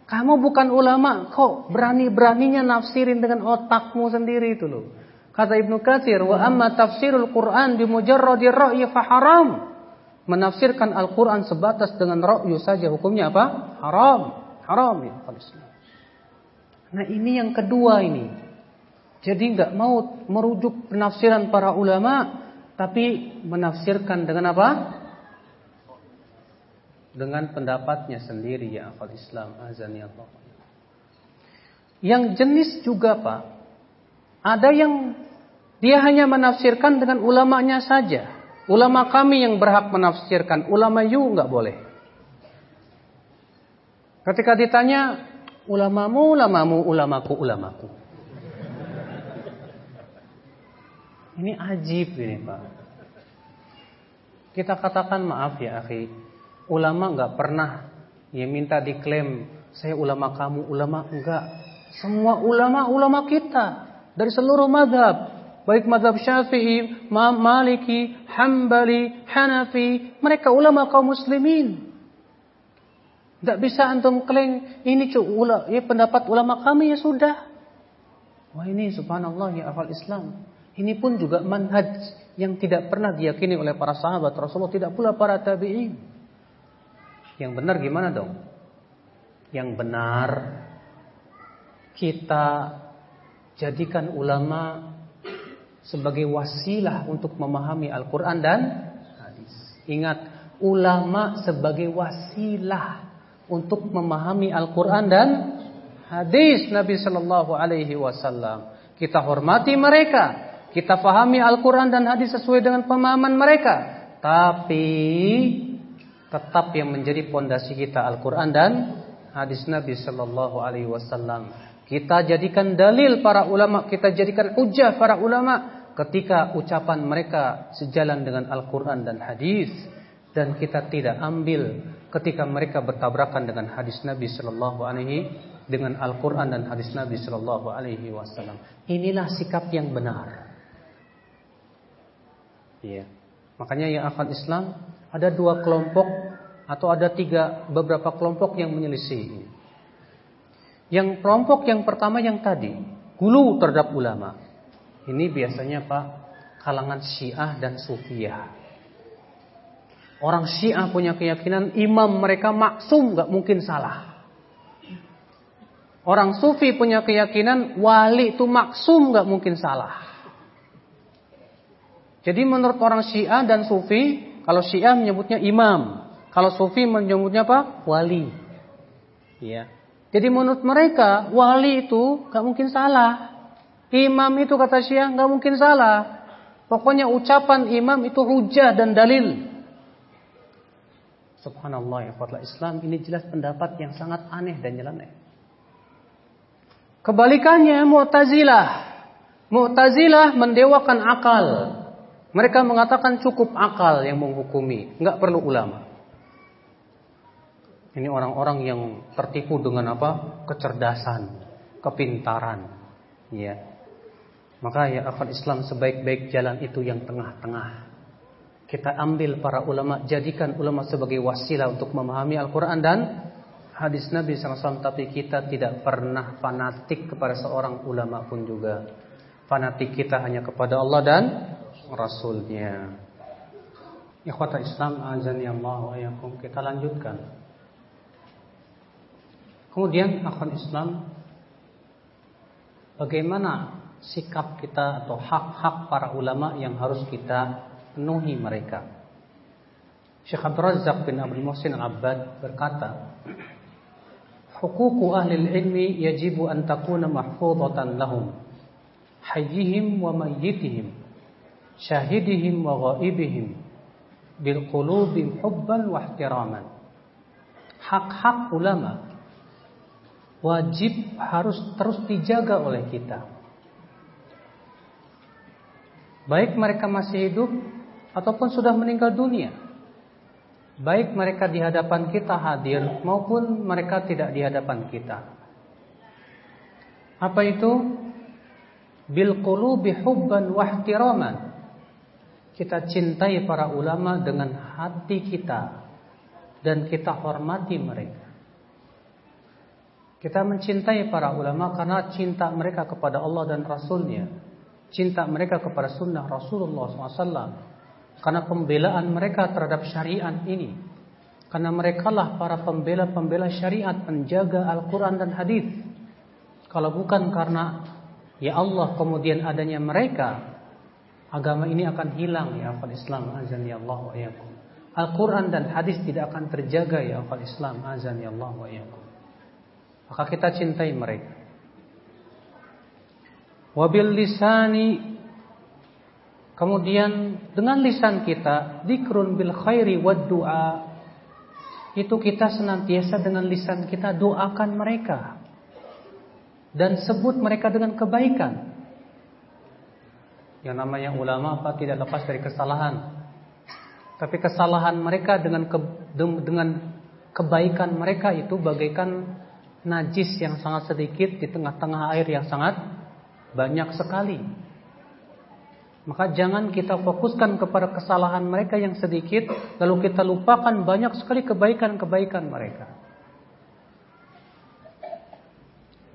Kamu bukan ulama, kok berani-beraninya nafsirin dengan otakmu sendiri itu loh. Kata Ibnu Katsir, wa amma tafsirul Quran bi mujarradi ra'yi fa haram menafsirkan Al-Quran sebatas dengan ra'yu saja hukumnya apa? Haram. Haram ya. Nah ini yang kedua ini. Jadi nggak mau merujuk penafsiran para ulama, tapi menafsirkan dengan apa? Dengan pendapatnya sendiri ya akal Islam azani Allah. Yang jenis juga pak, ada yang dia hanya menafsirkan dengan ulamanya saja. Ulama kami yang berhak menafsirkan, ulama you nggak boleh. Ketika ditanya, ulamamu, ulamamu, ulamaku, ulamaku. Ini ajib ini Pak. Kita katakan maaf ya akhi, ulama nggak pernah ya minta diklaim saya ulama kamu, ulama enggak. Semua ulama ulama kita dari seluruh madhab baik mazhab Syafi'i, Maliki, Hambali, Hanafi, mereka ulama kaum muslimin. Tidak bisa antum klaim ini ula, ya pendapat ulama kami ya sudah. Wah ini subhanallah ya akal Islam. Ini pun juga manhaj yang tidak pernah diyakini oleh para sahabat Rasulullah, tidak pula para tabi'in. Yang benar gimana dong? Yang benar kita jadikan ulama sebagai wasilah untuk memahami Al-Quran dan hadis. Ingat, ulama sebagai wasilah untuk memahami Al-Quran dan hadis Nabi Shallallahu Alaihi Wasallam. Kita hormati mereka, kita pahami Al-Quran dan hadis sesuai dengan pemahaman mereka. Tapi tetap yang menjadi pondasi kita Al-Quran dan hadis Nabi Shallallahu Alaihi Wasallam. Kita jadikan dalil para ulama, kita jadikan hujah para ulama ketika ucapan mereka sejalan dengan Al-Quran dan hadis dan kita tidak ambil ketika mereka bertabrakan dengan hadis Nabi Shallallahu Alaihi dengan Al-Quran dan hadis Nabi Shallallahu Alaihi Wasallam. Inilah sikap yang benar. Iya. Makanya yang akan Islam ada dua kelompok atau ada tiga beberapa kelompok yang menyelisih. Yang kelompok yang pertama yang tadi gulu terhadap ulama. Ini biasanya Pak kalangan Syiah dan Sufiyah. Orang Syiah punya keyakinan imam mereka maksum gak mungkin salah. Orang Sufi punya keyakinan wali itu maksum gak mungkin salah. Jadi menurut orang Syiah dan Sufi, kalau Syiah menyebutnya imam, kalau Sufi menyebutnya apa? Wali. Ya. Jadi menurut mereka wali itu gak mungkin salah. Imam itu kata Syiah gak mungkin salah. Pokoknya ucapan imam itu hujah dan dalil. Subhanallah ya Islam ini jelas pendapat yang sangat aneh dan nyeleneh. Kebalikannya Mu'tazilah. Mu'tazilah mendewakan akal. Mereka mengatakan cukup akal yang menghukumi, nggak perlu ulama. Ini orang-orang yang tertipu dengan apa? Kecerdasan, kepintaran, ya. Maka ya akal Islam sebaik-baik jalan itu yang tengah-tengah. Kita ambil para ulama, jadikan ulama sebagai wasilah untuk memahami Al-Quran dan hadis Nabi SAW. Tapi kita tidak pernah fanatik kepada seorang ulama pun juga. Fanatik kita hanya kepada Allah dan Rasulnya. Ikhwata Islam azan ya Allah wa yakum. Kita lanjutkan. Kemudian akan Islam bagaimana sikap kita atau hak-hak para ulama yang harus kita penuhi mereka. Syekh Abdul Razak bin Abdul Muhsin Al-Abbad berkata, "Huququ ahli ilmi yajibu an takuna mahfudatan lahum, hayyihim wa mayyitihim." syahidihim wa ghaibihim bil qulubi hubban wa ihtiraman. Hak-hak ulama wajib harus terus dijaga oleh kita. Baik mereka masih hidup ataupun sudah meninggal dunia. Baik mereka di hadapan kita hadir maupun mereka tidak di hadapan kita. Apa itu? Bil qulubi hubban wa ihtiraman kita cintai para ulama dengan hati kita dan kita hormati mereka. Kita mencintai para ulama karena cinta mereka kepada Allah dan Rasulnya. Cinta mereka kepada sunnah Rasulullah SAW. Karena pembelaan mereka terhadap syariat ini. Karena mereka lah para pembela-pembela syariat menjaga Al-Quran dan hadis. Kalau bukan karena ya Allah kemudian adanya mereka agama ini akan hilang ya akal Islam azan ya Allah wa iyyakum. Al-Quran dan hadis tidak akan terjaga ya akal Islam azan ya Allah wa iyyakum. Maka kita cintai mereka. Wabil lisani. Kemudian dengan lisan kita Dikrun bil khairi wad du'a. Itu kita senantiasa dengan lisan kita doakan mereka. Dan sebut mereka dengan kebaikan. Yang namanya ulama apa? Tidak lepas dari kesalahan. Tapi kesalahan mereka dengan ke, dengan kebaikan mereka itu bagaikan najis yang sangat sedikit di tengah-tengah air yang sangat banyak sekali. Maka jangan kita fokuskan kepada kesalahan mereka yang sedikit lalu kita lupakan banyak sekali kebaikan-kebaikan mereka.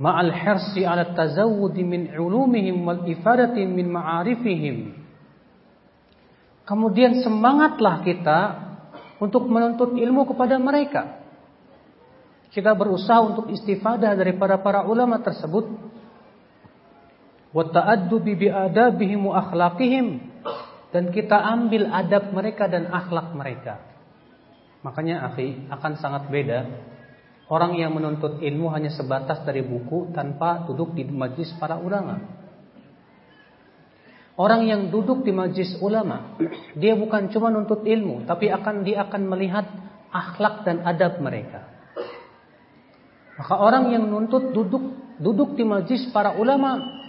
ma'al hirsi 'ala tazawwud min 'ulumihim wal ifadati min ma'arifihim. Kemudian semangatlah kita untuk menuntut ilmu kepada mereka. Kita berusaha untuk istifadah daripada para ulama tersebut. Dan kita ambil adab mereka dan akhlak mereka. Makanya akhi akan sangat beda Orang yang menuntut ilmu hanya sebatas dari buku tanpa duduk di majlis para ulama. Orang yang duduk di majlis ulama, (clears throat) dia bukan cuma nuntut ilmu, tapi akan dia akan melihat akhlak dan adab mereka. Maka orang yang nuntut duduk duduk di majlis para ulama,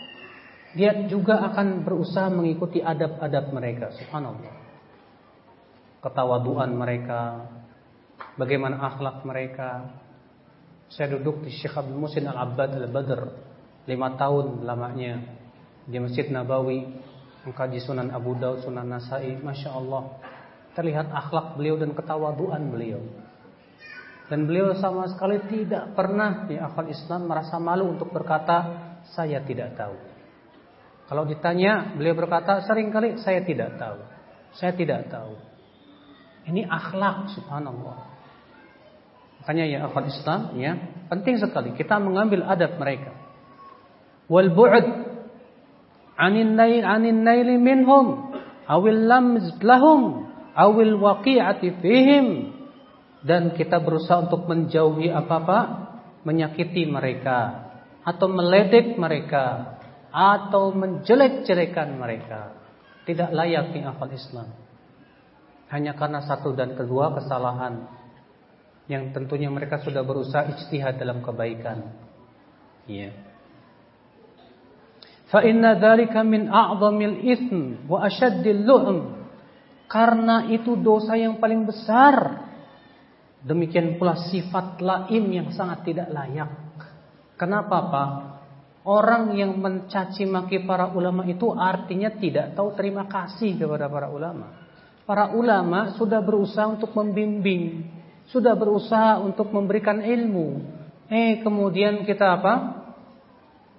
dia juga akan berusaha mengikuti adab-adab mereka. Subhanallah. Ketawaduan mereka, bagaimana akhlak mereka, saya duduk di Syekh Abdul Musin Al-Abbad Al-Badr lima tahun lamanya di Masjid Nabawi mengkaji Sunan Abu Daud, Sunan Nasai, masya Allah terlihat akhlak beliau dan ketawaduan beliau. Dan beliau sama sekali tidak pernah di akal Islam merasa malu untuk berkata saya tidak tahu. Kalau ditanya, beliau berkata, sering kali saya tidak tahu. Saya tidak tahu. Ini akhlak subhanallah. Makanya ya akhwat Islam ya, penting sekali kita mengambil adab mereka. Wal bu'd anin nail anin nail minhum awil lamz lahum awil waqi'ati fihim dan kita berusaha untuk menjauhi apa-apa menyakiti mereka atau meledek mereka atau menjelek-jelekan mereka. Tidak layak di akal Islam. Hanya karena satu dan kedua kesalahan yang tentunya mereka sudah berusaha ijtihad dalam kebaikan. Iya. Fa inna dzalika min a'dhamil itsm wa ashaddil lu'm. Karena itu dosa yang paling besar. Demikian pula sifat laim yang sangat tidak layak. Kenapa, Pak? Orang yang mencaci maki para ulama itu artinya tidak tahu terima kasih kepada para ulama. Para ulama sudah berusaha untuk membimbing, sudah berusaha untuk memberikan ilmu. Eh, kemudian kita apa?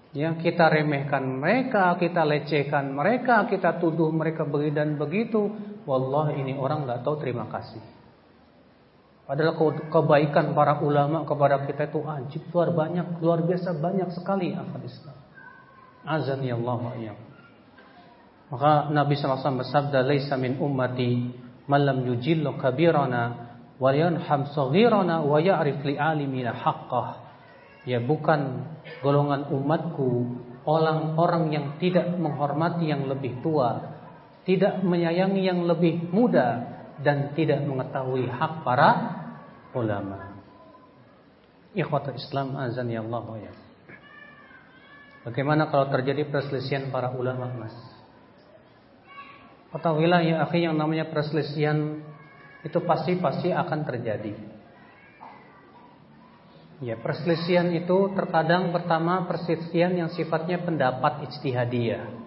Ya, kita remehkan mereka, kita lecehkan mereka, kita tuduh mereka begitu dan begitu. Wallah ini orang nggak tahu terima kasih. Padahal kebaikan para ulama kepada kita itu ajib luar banyak, luar biasa banyak sekali akal Islam. Azan ya Allah Maka Nabi SAW bersabda, "Laisa min ummati malam yujillu kabirana wa yanham saghirana wa ya'rif li alimina haqqah." Ya bukan golongan umatku orang-orang yang tidak menghormati yang lebih tua, tidak menyayangi yang lebih muda, dan tidak mengetahui hak para ulama. Ikhwatul Islam azan ya Allah ya. Bagaimana kalau terjadi perselisihan para ulama, Mas? Ketahuilah ya akhi yang namanya perselisihan itu pasti-pasti akan terjadi. Ya, perselisihan itu terkadang pertama perselisihan yang sifatnya pendapat ijtihadiyah.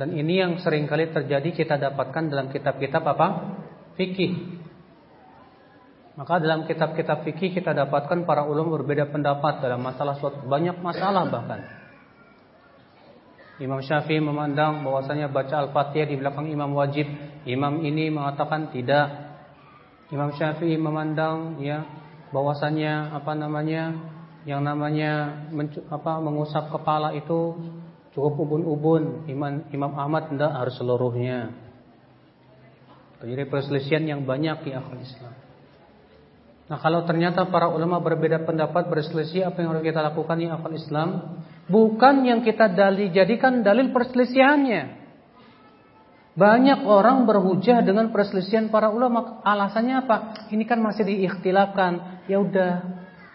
Dan ini yang sering kali terjadi kita dapatkan dalam kitab-kitab apa? Fikih. Maka dalam kitab-kitab fikih kita dapatkan para ulama berbeda pendapat dalam masalah suatu banyak masalah bahkan. Imam Syafi'i memandang bahwasanya baca Al-Fatihah di belakang imam wajib. Imam ini mengatakan tidak. Imam Syafi'i memandang ya bahwasanya apa namanya yang namanya apa mengusap kepala itu Cukup ubun-ubun. Imam, Imam Ahmad tidak harus seluruhnya. Jadi perselisihan yang banyak di akhir Islam. Nah kalau ternyata para ulama berbeda pendapat berselisih apa yang harus kita lakukan di akhir Islam? Bukan yang kita dalil jadikan dalil perselisihannya. Banyak orang berhujah dengan perselisihan para ulama. Alasannya apa? Ini kan masih diikhtilafkan. Ya udah,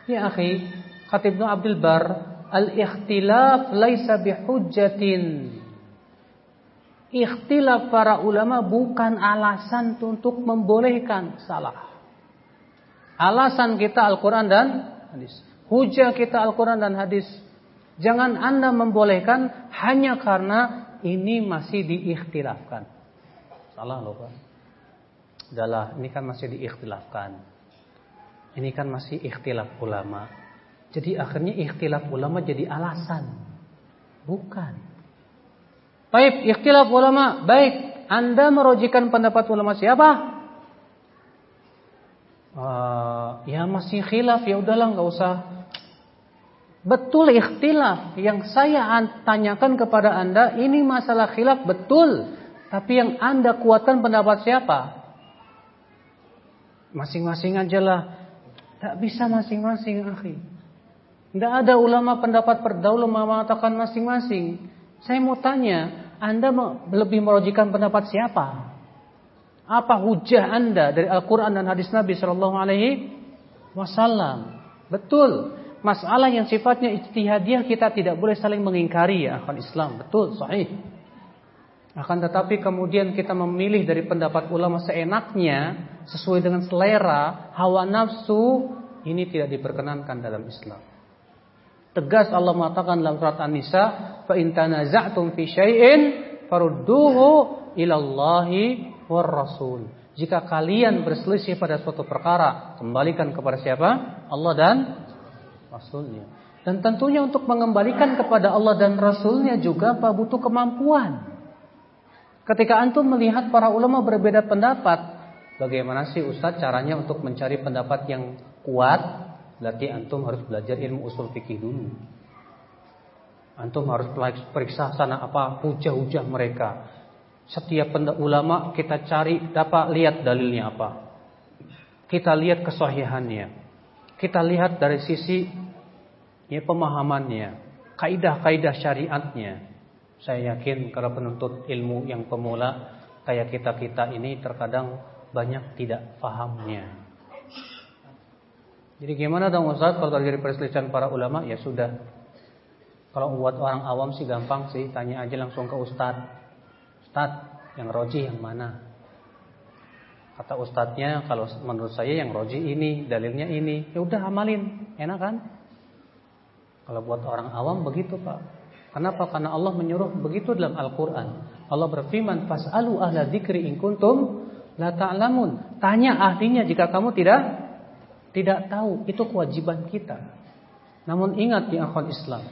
ya akhi, kata Ibnu Abdul Bar, al-ikhtilaf laisa bihujjatin. Ikhtilaf para ulama bukan alasan untuk membolehkan salah. Alasan kita Al-Quran dan hadis. Hujah kita Al-Quran dan hadis. Jangan anda membolehkan hanya karena ini masih diikhtilafkan. Salah loh Pak. Adalah ini kan masih diikhtilafkan. Ini kan masih ikhtilaf ulama. Jadi akhirnya ikhtilaf ulama jadi alasan. Bukan. Baik, ikhtilaf ulama. Baik, Anda merojikan pendapat ulama siapa? Uh, ya masih khilaf, ya udahlah nggak usah. Betul ikhtilaf. Yang saya tanyakan kepada Anda, ini masalah khilaf betul. Tapi yang Anda kuatkan pendapat siapa? Masing-masing aja lah. Tak bisa masing-masing, akhi. Tidak ada ulama pendapat perdahulu mengatakan masing-masing. Saya mau tanya, Anda lebih merojikan pendapat siapa? Apa hujah Anda dari Al-Quran dan hadis Nabi Shallallahu Alaihi Wasallam? Betul. Masalah yang sifatnya ijtihadiyah kita tidak boleh saling mengingkari ya akan Islam. Betul, sahih. Akan tetapi kemudian kita memilih dari pendapat ulama seenaknya sesuai dengan selera, hawa nafsu, ini tidak diperkenankan dalam Islam. Tegas Allah mengatakan dalam surat An-Nisa, "Fa in tanaza'tum fi syai'in farudduhu ila Allahi war Rasul." Jika kalian berselisih pada suatu perkara, kembalikan kepada siapa? Allah dan Rasulnya. Dan tentunya untuk mengembalikan kepada Allah dan Rasulnya juga apa butuh kemampuan. Ketika antum melihat para ulama berbeda pendapat, bagaimana sih Ustadz caranya untuk mencari pendapat yang kuat? Berarti antum harus belajar ilmu usul fikih dulu. Antum harus periksa sana apa hujah-hujah mereka. Setiap ulama kita cari dapat lihat dalilnya apa. Kita lihat kesahihannya. Kita lihat dari sisi ya pemahamannya, kaidah-kaidah syariatnya. Saya yakin kalau penuntut ilmu yang pemula kayak kita-kita ini terkadang banyak tidak pahamnya. Jadi gimana dong Ustaz kalau terjadi perselisihan para ulama? Ya sudah. Kalau buat orang awam sih gampang sih, tanya aja langsung ke Ustaz. Ustaz, yang roji yang mana? Kata ustadznya, kalau menurut saya yang roji ini, dalilnya ini. Ya udah amalin, enak kan? Kalau buat orang awam begitu Pak. Kenapa? Karena Allah menyuruh begitu dalam Al-Quran. Allah berfirman, Fas'alu ahla dzikri in kuntum la ta'lamun. Tanya ahlinya jika kamu tidak tidak tahu. Itu kewajiban kita. Namun ingat di akhwat Islam.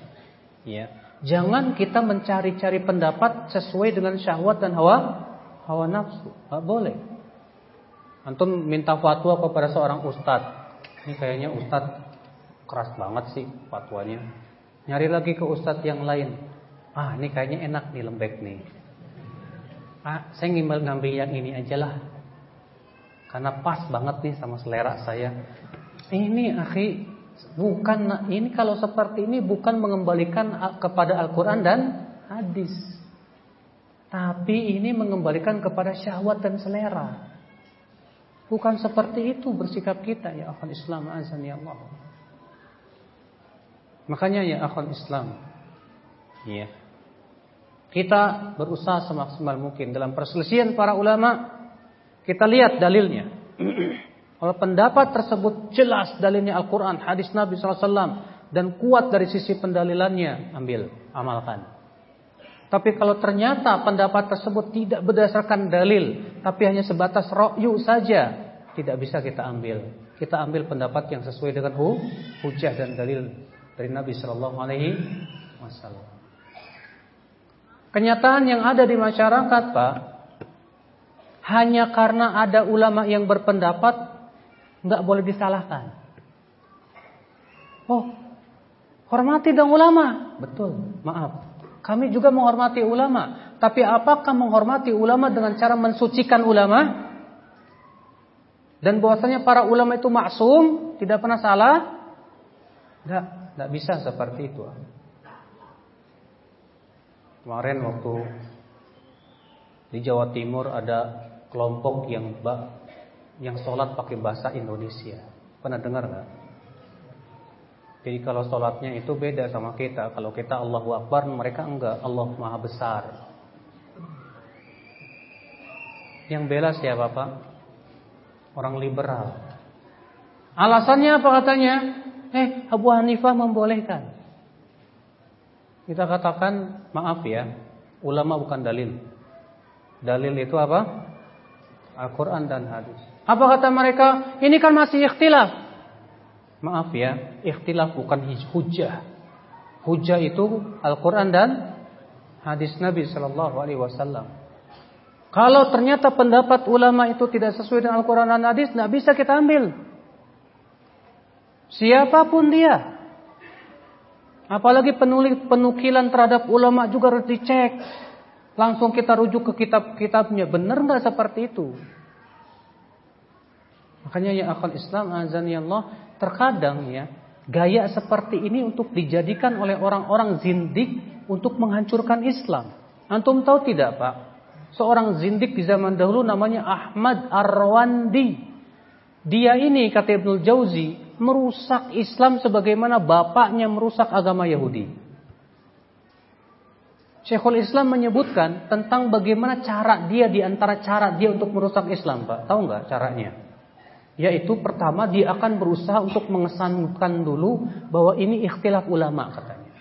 Ya. Jangan kita mencari-cari pendapat sesuai dengan syahwat dan hawa hawa nafsu. Tidak boleh. Antum minta fatwa kepada seorang ustadz. Ini kayaknya ustadz keras banget sih fatwanya. Nyari lagi ke ustadz yang lain. Ah, ini kayaknya enak nih lembek nih. Ah, saya ngimbal ngambil yang ini aja lah. Karena pas banget nih sama selera saya. Ini akhi bukan ini kalau seperti ini bukan mengembalikan kepada Al-Qur'an dan hadis. Tapi ini mengembalikan kepada syahwat dan selera. Bukan seperti itu bersikap kita ya akhul Islam azan ya Allah. Makanya ya akhwan Islam. Ya. Kita berusaha semaksimal mungkin dalam perselisihan para ulama. Kita lihat dalilnya. (clears throat) Kalau pendapat tersebut jelas dalilnya Al-Quran, hadis Nabi SAW. Dan kuat dari sisi pendalilannya, ambil, amalkan. Tapi kalau ternyata pendapat tersebut tidak berdasarkan dalil, tapi hanya sebatas rokyu saja, tidak bisa kita ambil. Kita ambil pendapat yang sesuai dengan hu, hujah dan dalil dari Nabi Shallallahu Alaihi Wasallam. Kenyataan yang ada di masyarakat, Pak, hanya karena ada ulama yang berpendapat nggak boleh disalahkan. Oh, hormati dong ulama. Betul, maaf. Kami juga menghormati ulama. Tapi apakah menghormati ulama dengan cara mensucikan ulama? Dan bahwasanya para ulama itu maksum, tidak pernah salah? Enggak. Tidak bisa seperti itu. Kemarin waktu di Jawa Timur ada kelompok yang yang sholat pakai bahasa Indonesia. Pernah dengar nggak? Jadi kalau sholatnya itu beda sama kita. Kalau kita Allahu Akbar, mereka enggak. Allah Maha Besar. Yang bela siapa Pak? Orang liberal. Alasannya apa katanya? Eh, Abu Hanifah membolehkan. Kita katakan, maaf ya, ulama bukan dalil. Dalil itu apa? Al-Quran dan hadis. Apa kata mereka? Ini kan masih ikhtilaf. Maaf ya, ikhtilaf bukan hujah. Hujah itu Al-Quran dan hadis Nabi Shallallahu Alaihi Wasallam. Kalau ternyata pendapat ulama itu tidak sesuai dengan Al-Quran dan hadis, tidak bisa kita ambil. Siapa pun dia. Apalagi penulis penukilan terhadap ulama juga harus dicek. Langsung kita rujuk ke kitab-kitabnya. Benar nggak seperti itu? Makanya ya akal Islam azan ya Allah terkadang ya gaya seperti ini untuk dijadikan oleh orang-orang zindik untuk menghancurkan Islam. Antum tahu tidak Pak? Seorang zindik di zaman dahulu namanya Ahmad Ar-Rawandi. Dia ini kata Ibnu Jauzi merusak Islam sebagaimana bapaknya merusak agama Yahudi. Syekhul Islam menyebutkan tentang bagaimana cara dia di antara cara dia untuk merusak Islam, Pak. Tahu nggak caranya? Yaitu pertama dia akan berusaha untuk mengesankan dulu bahwa ini ikhtilaf ulama katanya.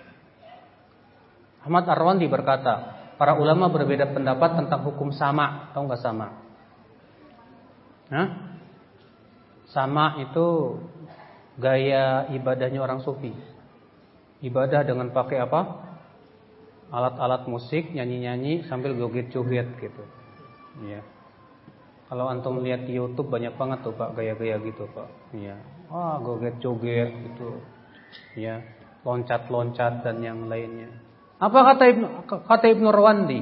Ahmad Arwandi berkata, para ulama berbeda pendapat tentang hukum sama, tahu nggak sama? Hah? Sama itu gaya ibadahnya orang sufi. ibadah dengan pakai apa? Alat-alat musik, nyanyi-nyanyi sambil joget-joget gitu. Ya. Kalau antum lihat di YouTube banyak banget tuh Pak gaya-gaya gitu Pak. Ya. Wah, joget-joget gitu. Ya, loncat-loncat dan yang lainnya. Apa kata Ibnu kata Ibnu Rawandi?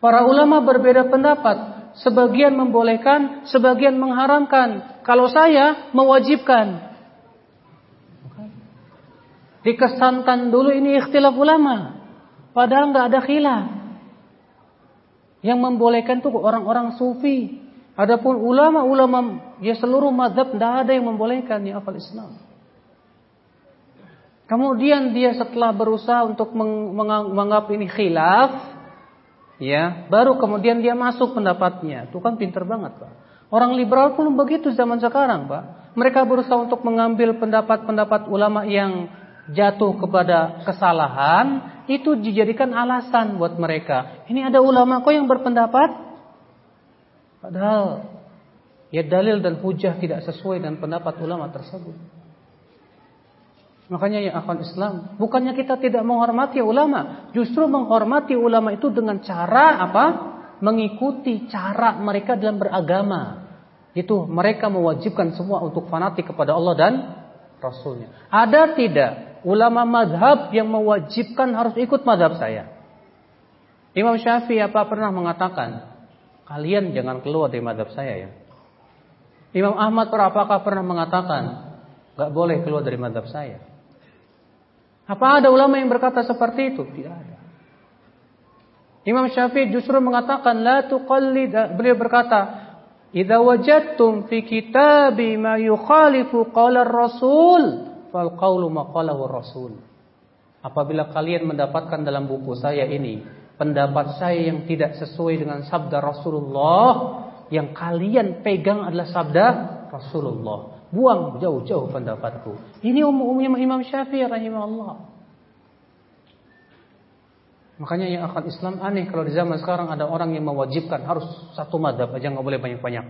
Para ulama berbeda pendapat. Sebagian membolehkan, sebagian mengharamkan. Kalau saya mewajibkan. Dikesankan dulu ini ikhtilaf ulama. Padahal nggak ada khilaf. Yang membolehkan itu orang-orang sufi. Adapun ulama-ulama ya seluruh mazhab tidak ada yang membolehkan ya apal Islam. Kemudian dia setelah berusaha untuk menganggap ini khilaf, ya, baru kemudian dia masuk pendapatnya. Itu kan pinter banget, Pak. Orang liberal pun begitu zaman sekarang, Pak. Mereka berusaha untuk mengambil pendapat-pendapat ulama yang jatuh kepada kesalahan itu dijadikan alasan buat mereka. Ini ada ulama kok yang berpendapat padahal ya dalil dan hujah tidak sesuai dengan pendapat ulama tersebut. Makanya ya akan Islam, bukannya kita tidak menghormati ulama, justru menghormati ulama itu dengan cara apa? Mengikuti cara mereka dalam beragama. Itu mereka mewajibkan semua untuk fanatik kepada Allah dan Rasulnya. Ada tidak ulama madhab yang mewajibkan harus ikut madhab saya. Imam Syafi'i apa pernah mengatakan, kalian jangan keluar dari madhab saya ya. Imam Ahmad apakah pernah mengatakan, gak boleh keluar dari madhab saya. Apa ada ulama yang berkata seperti itu? Tidak ada. Imam Syafi'i justru mengatakan, la tuqallid, beliau berkata, Idza wajadtum fi kitabi ma yukhalifu qala rasul fal qawlu maqalahu rasul. Apabila kalian mendapatkan dalam buku saya ini pendapat saya yang tidak sesuai dengan sabda Rasulullah, yang kalian pegang adalah sabda Rasulullah. Buang jauh-jauh pendapatku. Ini umumnya Imam Syafi'i rahimahullah. Makanya yang akan Islam aneh kalau di zaman sekarang ada orang yang mewajibkan harus satu madhab aja nggak boleh banyak-banyak.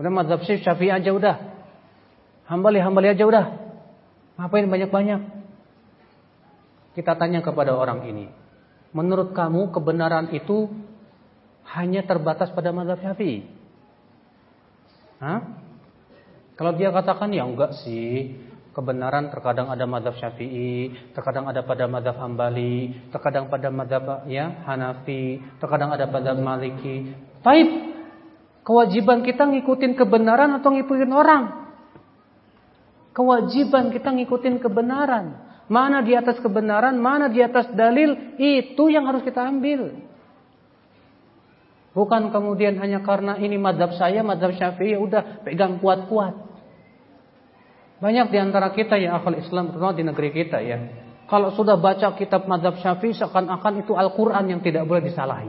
Udah madhab Syafi'i aja udah. Hambali-hambali aja udah. Ngapain banyak-banyak? Kita tanya kepada orang ini. Menurut kamu kebenaran itu hanya terbatas pada mazhab Syafi'i? Hah? Kalau dia katakan ya enggak sih, kebenaran terkadang ada mazhab Syafi'i, terkadang ada pada mazhab Hambali, terkadang pada mazhab ya Hanafi, terkadang ada pada Maliki. Baik. Kewajiban kita ngikutin kebenaran atau ngikutin orang? Kewajiban kita ngikutin kebenaran. Mana di atas kebenaran, mana di atas dalil, itu yang harus kita ambil. Bukan kemudian hanya karena ini madhab saya, madhab syafi'i, ya udah pegang kuat-kuat. Banyak di antara kita yang akal Islam, terutama di negeri kita ya. Kalau sudah baca kitab madhab syafi'i, seakan-akan itu Al-Quran yang tidak boleh disalahi.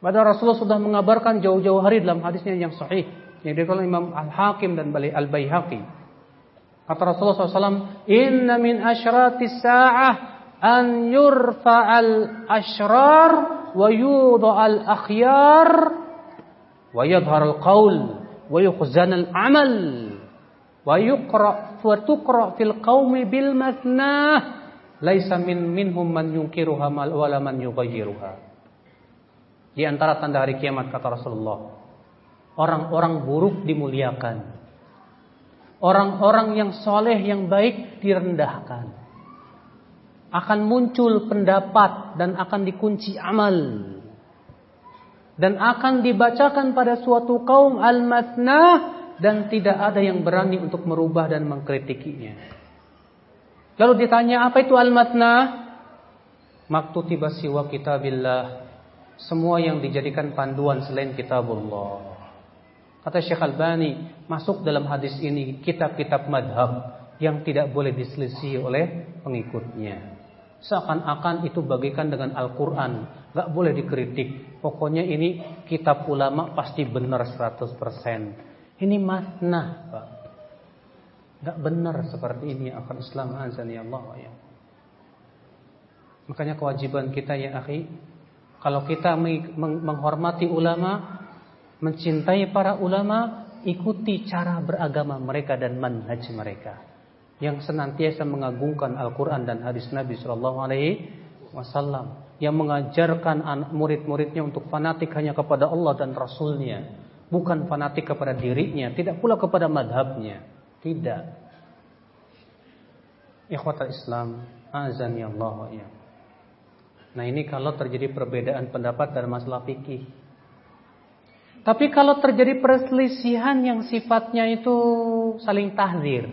Padahal Rasulullah sudah mengabarkan jauh-jauh hari dalam hadisnya yang sahih yang dikatakan Imam Al-Hakim dan Al-Baihaqi. Kata Rasulullah SAW, Inna min asyratis sa'ah an yurfa'al ashrar wa yudha'al akhyar wa yadhharul qawl wa yukhzanal amal wa yuqra wa tuqra fil qaumi bil mathnah laisa min minhum man yunkiruha wa la man yughayyiruha. Di antara tanda hari kiamat kata Rasulullah, Orang-orang buruk dimuliakan. Orang-orang yang soleh, yang baik direndahkan. Akan muncul pendapat dan akan dikunci amal. Dan akan dibacakan pada suatu kaum al-matnah dan tidak ada yang berani untuk merubah dan mengkritikinya. Lalu ditanya apa itu al-matnah? tiba siwa kitabillah. Semua yang dijadikan panduan selain kitabullah. Kata Syekh Albani, masuk dalam hadis ini kitab-kitab madhab yang tidak boleh diselisih oleh pengikutnya. Seakan-akan itu bagikan dengan Al-Quran. Gak boleh dikritik. Pokoknya ini kitab ulama pasti benar 100%. Ini matnah Pak. Gak benar seperti ini akan Islam azani Allah ya. Makanya kewajiban kita ya akhi. Kalau kita menghormati ulama mencintai para ulama, ikuti cara beragama mereka dan manhaj mereka. yang senantiasa mengagungkan Al-Quran dan hadis Nabi Wasallam, yang mengajarkan murid-muridnya untuk fanatik hanya kepada Allah dan Rasulnya, bukan fanatik kepada dirinya, tidak pula kepada madhabnya, tidak. Ikhwatal Islam, azan ya Allah ya. Nah ini kalau terjadi perbedaan pendapat dalam masalah fikih. Tapi kalau terjadi perselisihan yang sifatnya itu saling tahdir.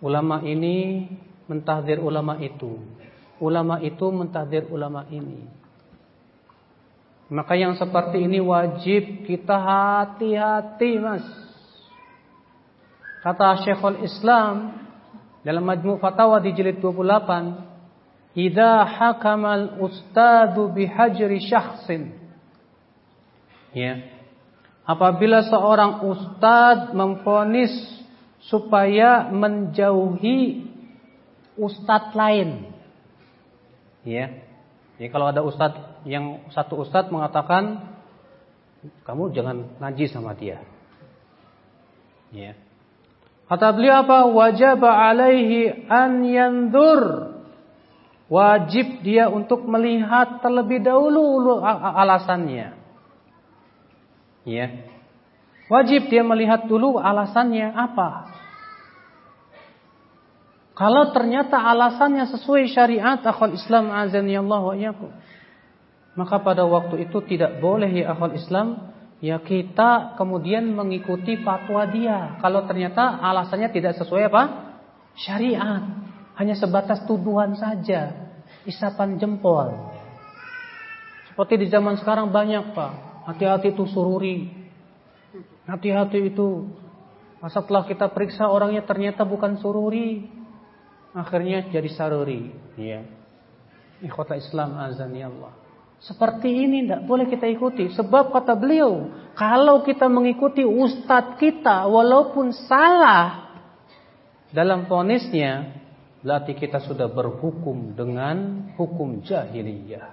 Ulama ini mentahdir ulama itu. Ulama itu mentahdir ulama ini. Maka yang seperti ini wajib kita hati-hati mas. Kata Syekhul Islam dalam Majmu' Fatawa di jilid 28, "Idza hakamal ustadu bihajri syakhsin" Ya. Apabila seorang ustad memfonis supaya menjauhi ustad lain. Ya. Jadi kalau ada ustad yang satu ustad mengatakan kamu jangan ngaji sama dia. Ya. Kata beliau apa? Wajib alaihi an yandur. Wajib dia untuk melihat terlebih dahulu alasannya. Ya. Wajib dia melihat dulu alasannya apa. Kalau ternyata alasannya sesuai syariat akhul Islam azani Allah wa. Maka pada waktu itu tidak boleh ya Islam ya kita kemudian mengikuti fatwa dia. Kalau ternyata alasannya tidak sesuai apa? Syariat. Hanya sebatas tuduhan saja. Isapan jempol. Seperti di zaman sekarang banyak Pak. Hati-hati itu sururi. Hati-hati itu. Setelah kita periksa orangnya ternyata bukan sururi. Akhirnya jadi saruri. Ya. Ikhwata Islam azan ya Allah. Seperti ini tidak boleh kita ikuti. Sebab kata beliau, kalau kita mengikuti ustadz kita walaupun salah dalam ponisnya, berarti kita sudah berhukum dengan hukum jahiliyah.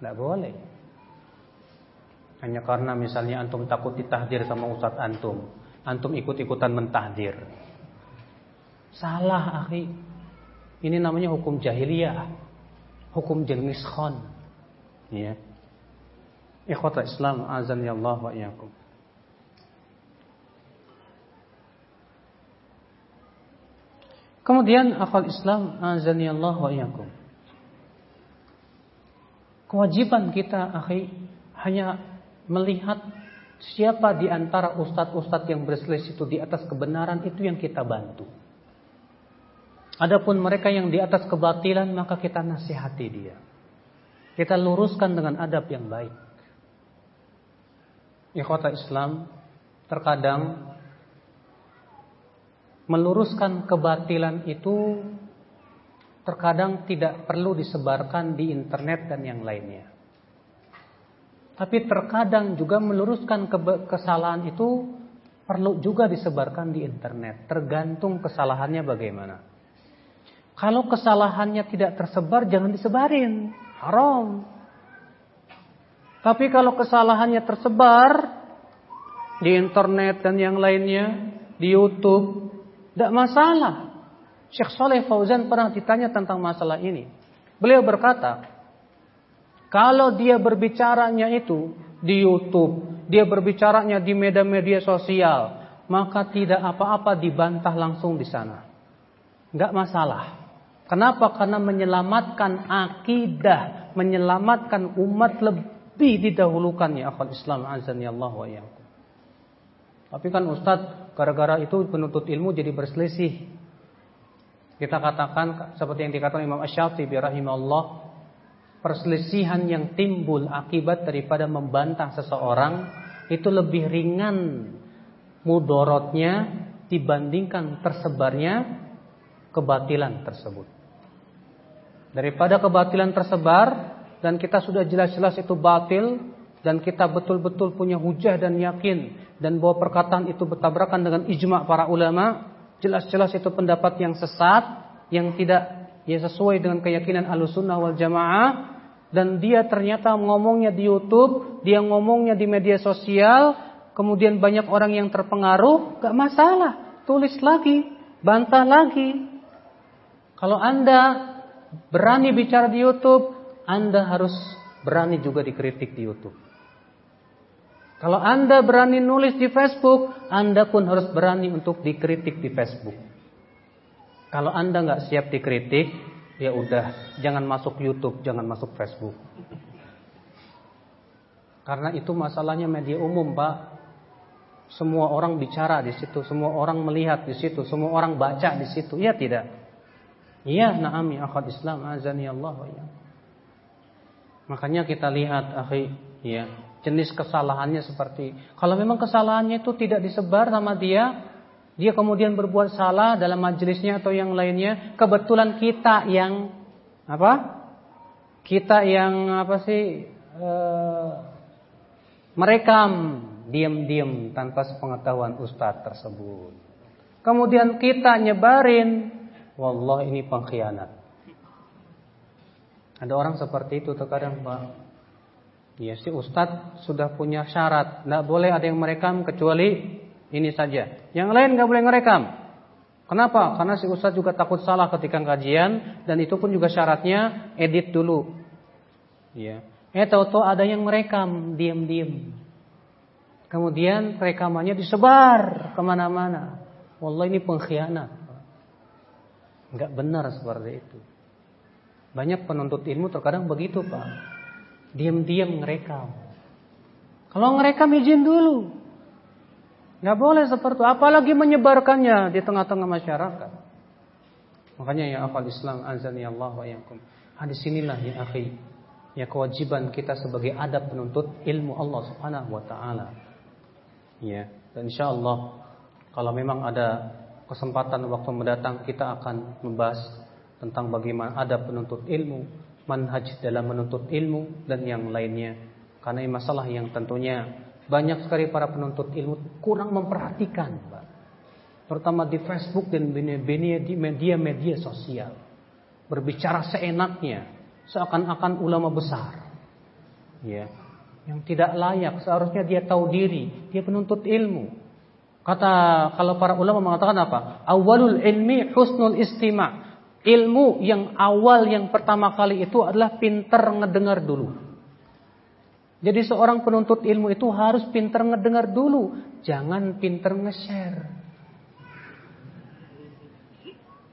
Tidak boleh. Hanya karena misalnya antum takut ditahdir sama ustadz antum. Antum ikut-ikutan mentahdir. Salah akhi. Ini namanya hukum jahiliyah. Hukum jenis khon. Ya. Ikhwata Islam azan ya Allah wa iyakum. Kemudian akal Islam azan ya Allah wa iyakum. Kewajiban kita akhi hanya melihat siapa di antara ustadz-ustadz yang berselisih itu di atas kebenaran itu yang kita bantu. Adapun mereka yang di atas kebatilan maka kita nasihati dia. Kita luruskan dengan adab yang baik. Ikhwata Islam terkadang meluruskan kebatilan itu terkadang tidak perlu disebarkan di internet dan yang lainnya. Tapi terkadang juga meluruskan kesalahan itu perlu juga disebarkan di internet. Tergantung kesalahannya bagaimana. Kalau kesalahannya tidak tersebar jangan disebarin. Haram. Tapi kalau kesalahannya tersebar di internet dan yang lainnya, di YouTube, tidak masalah. Syekh Saleh Fauzan pernah ditanya tentang masalah ini. Beliau berkata, kalau dia berbicaranya itu di YouTube, dia berbicaranya di media-media sosial, maka tidak apa-apa dibantah langsung di sana. Enggak masalah. Kenapa? Karena menyelamatkan akidah, menyelamatkan umat lebih didahulukan ya akhwat Islam azan ya Allah wa iyyakum. Tapi kan Ustadz gara-gara itu penuntut ilmu jadi berselisih. Kita katakan seperti yang dikatakan Imam Asy-Syafi'i rahimahullah, perselisihan yang timbul akibat daripada membantah seseorang itu lebih ringan mudorotnya dibandingkan tersebarnya kebatilan tersebut. Daripada kebatilan tersebar dan kita sudah jelas-jelas itu batil dan kita betul-betul punya hujah dan yakin dan bahwa perkataan itu bertabrakan dengan ijma para ulama, jelas-jelas itu pendapat yang sesat yang tidak ya sesuai dengan keyakinan Ahlussunnah wal Jamaah dan dia ternyata ngomongnya di YouTube, dia ngomongnya di media sosial, kemudian banyak orang yang terpengaruh, gak masalah. tulis lagi, bantah lagi. Kalau Anda berani bicara di YouTube, Anda harus berani juga dikritik di YouTube. Kalau Anda berani nulis di Facebook, Anda pun harus berani untuk dikritik di Facebook. Kalau Anda nggak siap dikritik, ya udah, jangan masuk YouTube, jangan masuk Facebook. Karena itu masalahnya media umum, Pak. Semua orang bicara di situ, semua orang melihat di situ, semua orang baca di situ. Iya tidak? Iya, na'am ya akhad Islam azani Allah ya. Makanya kita lihat, akhi, ya, jenis kesalahannya seperti kalau memang kesalahannya itu tidak disebar sama dia, dia kemudian berbuat salah dalam majelisnya atau yang lainnya, kebetulan kita yang apa? Kita yang apa sih e, merekam diam-diam tanpa sepengetahuan ustadz tersebut. Kemudian kita nyebarin, wallah ini pengkhianat. Ada orang seperti itu terkadang Pak. Ya si Ustadz sudah punya syarat, tidak boleh ada yang merekam kecuali ini saja. Yang lain nggak boleh merekam. Kenapa? Karena si Ustadz juga takut salah ketika kajian dan itu pun juga syaratnya edit dulu. Ya. Eh tahu-tahu ada yang merekam diam-diam. Kemudian rekamannya disebar ke mana-mana. Wallah ini pengkhianat. Enggak benar seperti itu. Banyak penuntut ilmu terkadang begitu Pak. Diam-diam ngerekam. Kalau ngerekam izin dulu. Nggak boleh seperti itu. Apalagi menyebarkannya di tengah-tengah masyarakat. Makanya ya akal Islam azani Allah wa yakum. Hadis inilah ya akhi. Ya kewajiban kita sebagai adab penuntut ilmu Allah subhanahu wa ta'ala. Ya. Dan insya Allah kalau memang ada kesempatan waktu mendatang kita akan membahas tentang bagaimana adab penuntut ilmu manhaj dalam menuntut ilmu dan yang lainnya. Karena ini masalah yang tentunya banyak sekali para penuntut ilmu kurang memperhatikan, Pak. Terutama di Facebook dan di media-media sosial. Berbicara seenaknya, seakan-akan ulama besar. Ya. Yang tidak layak, seharusnya dia tahu diri, dia penuntut ilmu. Kata kalau para ulama mengatakan apa? Awalul ilmi husnul istima' Ilmu yang awal yang pertama kali itu adalah pintar ngedengar dulu. Jadi seorang penuntut ilmu itu harus pintar ngedengar dulu, jangan pintar nge-share.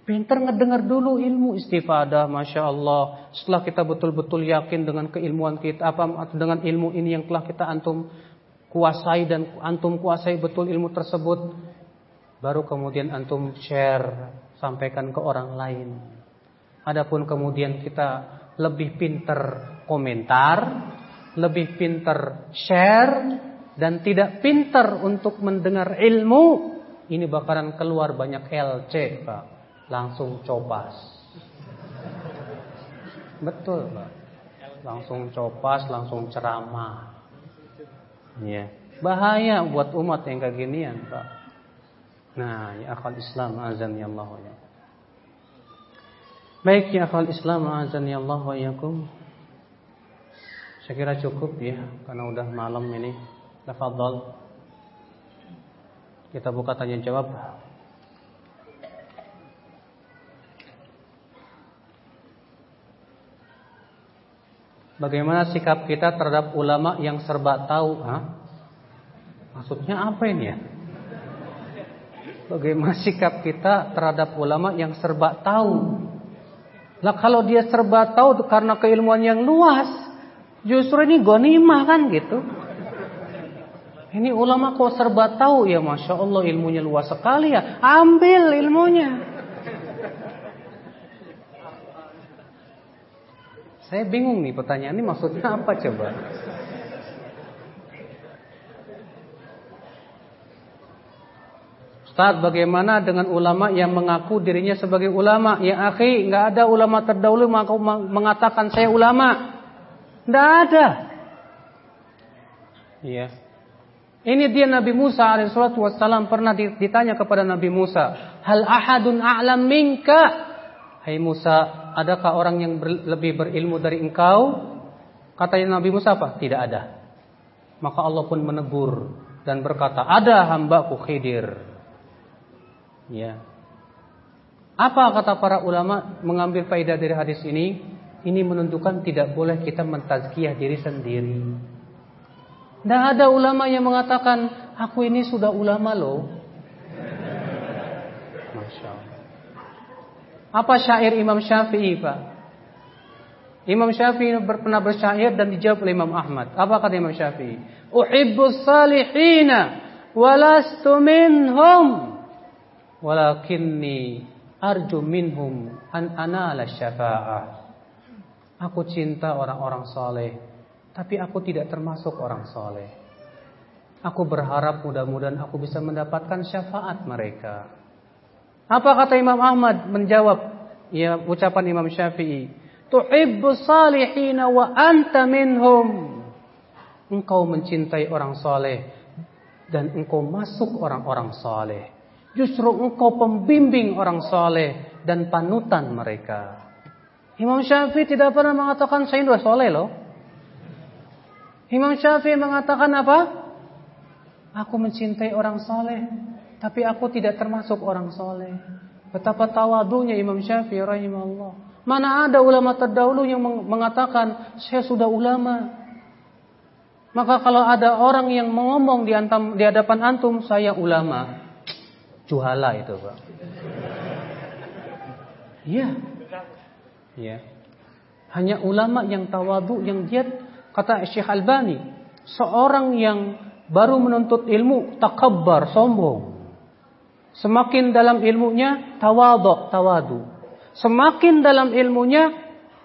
Pintar ngedengar dulu ilmu istifadah, masya Allah. Setelah kita betul-betul yakin dengan keilmuan kita, apa dengan ilmu ini yang telah kita antum kuasai dan antum kuasai betul ilmu tersebut, baru kemudian antum share sampaikan ke orang lain. Adapun kemudian kita lebih pinter komentar, lebih pinter share dan tidak pinter untuk mendengar ilmu, ini bakalan keluar banyak LC, Pak. Langsung copas. Betul, Pak. Langsung copas, langsung ceramah. Ya. Bahaya buat umat yang kayak ginian, Pak. Nah, ya akal Islam azan ya Allah ya. Baik ya akal Islam azan ya Allah wa yakum. Saya kira cukup ya karena udah malam ini. Tafadhol. Kita buka tanya jawab. Bagaimana sikap kita terhadap ulama yang serba tahu? Hah? Maksudnya apa ini ya? Bagaimana sikap kita terhadap ulama yang serba tahu? Nah kalau dia serba tahu karena keilmuan yang luas, justru ini gonimah kan gitu. Ini ulama kok serba tahu ya masya Allah ilmunya luas sekali ya, ambil ilmunya. Saya bingung nih pertanyaan ini maksudnya apa coba? Ustaz, bagaimana dengan ulama yang mengaku dirinya sebagai ulama? Ya akhi, nggak ada ulama terdahulu mengatakan saya ulama. Nggak ada. Iya. Ini dia Nabi Musa alaihissalatu wassalam pernah ditanya kepada Nabi Musa, "Hal ahadun a'lam minka?" Hai Musa, adakah orang yang ber, lebih berilmu dari engkau? Katanya Nabi Musa apa? Tidak ada. Maka Allah pun menegur dan berkata, "Ada hambaku Khidir." Ya. Apa kata para ulama mengambil faedah dari hadis ini? Ini menunjukkan tidak boleh kita mentazkiyah diri sendiri. Tidak ada ulama yang mengatakan aku ini sudah ulama loh. Masya Allah. Apa syair Imam Syafi'i Pak? Imam Syafi'i pernah bersyair dan dijawab oleh Imam Ahmad. Apa kata Imam Syafi'i? Uhibbus salihina walastu minhum walakinni arju minhum an anala syafa'ah. Aku cinta orang-orang soleh, tapi aku tidak termasuk orang soleh. Aku berharap mudah-mudahan aku bisa mendapatkan syafaat mereka. Apa kata Imam Ahmad menjawab ya ucapan Imam Syafi'i? Tuhibbu salihina wa anta minhum. Engkau mencintai orang soleh dan engkau masuk orang-orang soleh. Justru engkau pembimbing orang soleh dan panutan mereka. Imam Syafi'i tidak pernah mengatakan saya sudah soleh loh. Imam Syafi'i mengatakan apa? Aku mencintai orang soleh, tapi aku tidak termasuk orang soleh. Betapa tawadunya Imam Syafi'i rahimahullah. Mana ada ulama terdahulu yang mengatakan saya sudah ulama. Maka kalau ada orang yang mengomong di, antam, di hadapan antum saya ulama, Juhala itu, Pak. Iya. Iya. Hanya ulama yang tawadu yang dia kata Syekh Albani, seorang yang baru menuntut ilmu takabbar, sombong. Semakin dalam ilmunya tawadu, tawadu. Semakin dalam ilmunya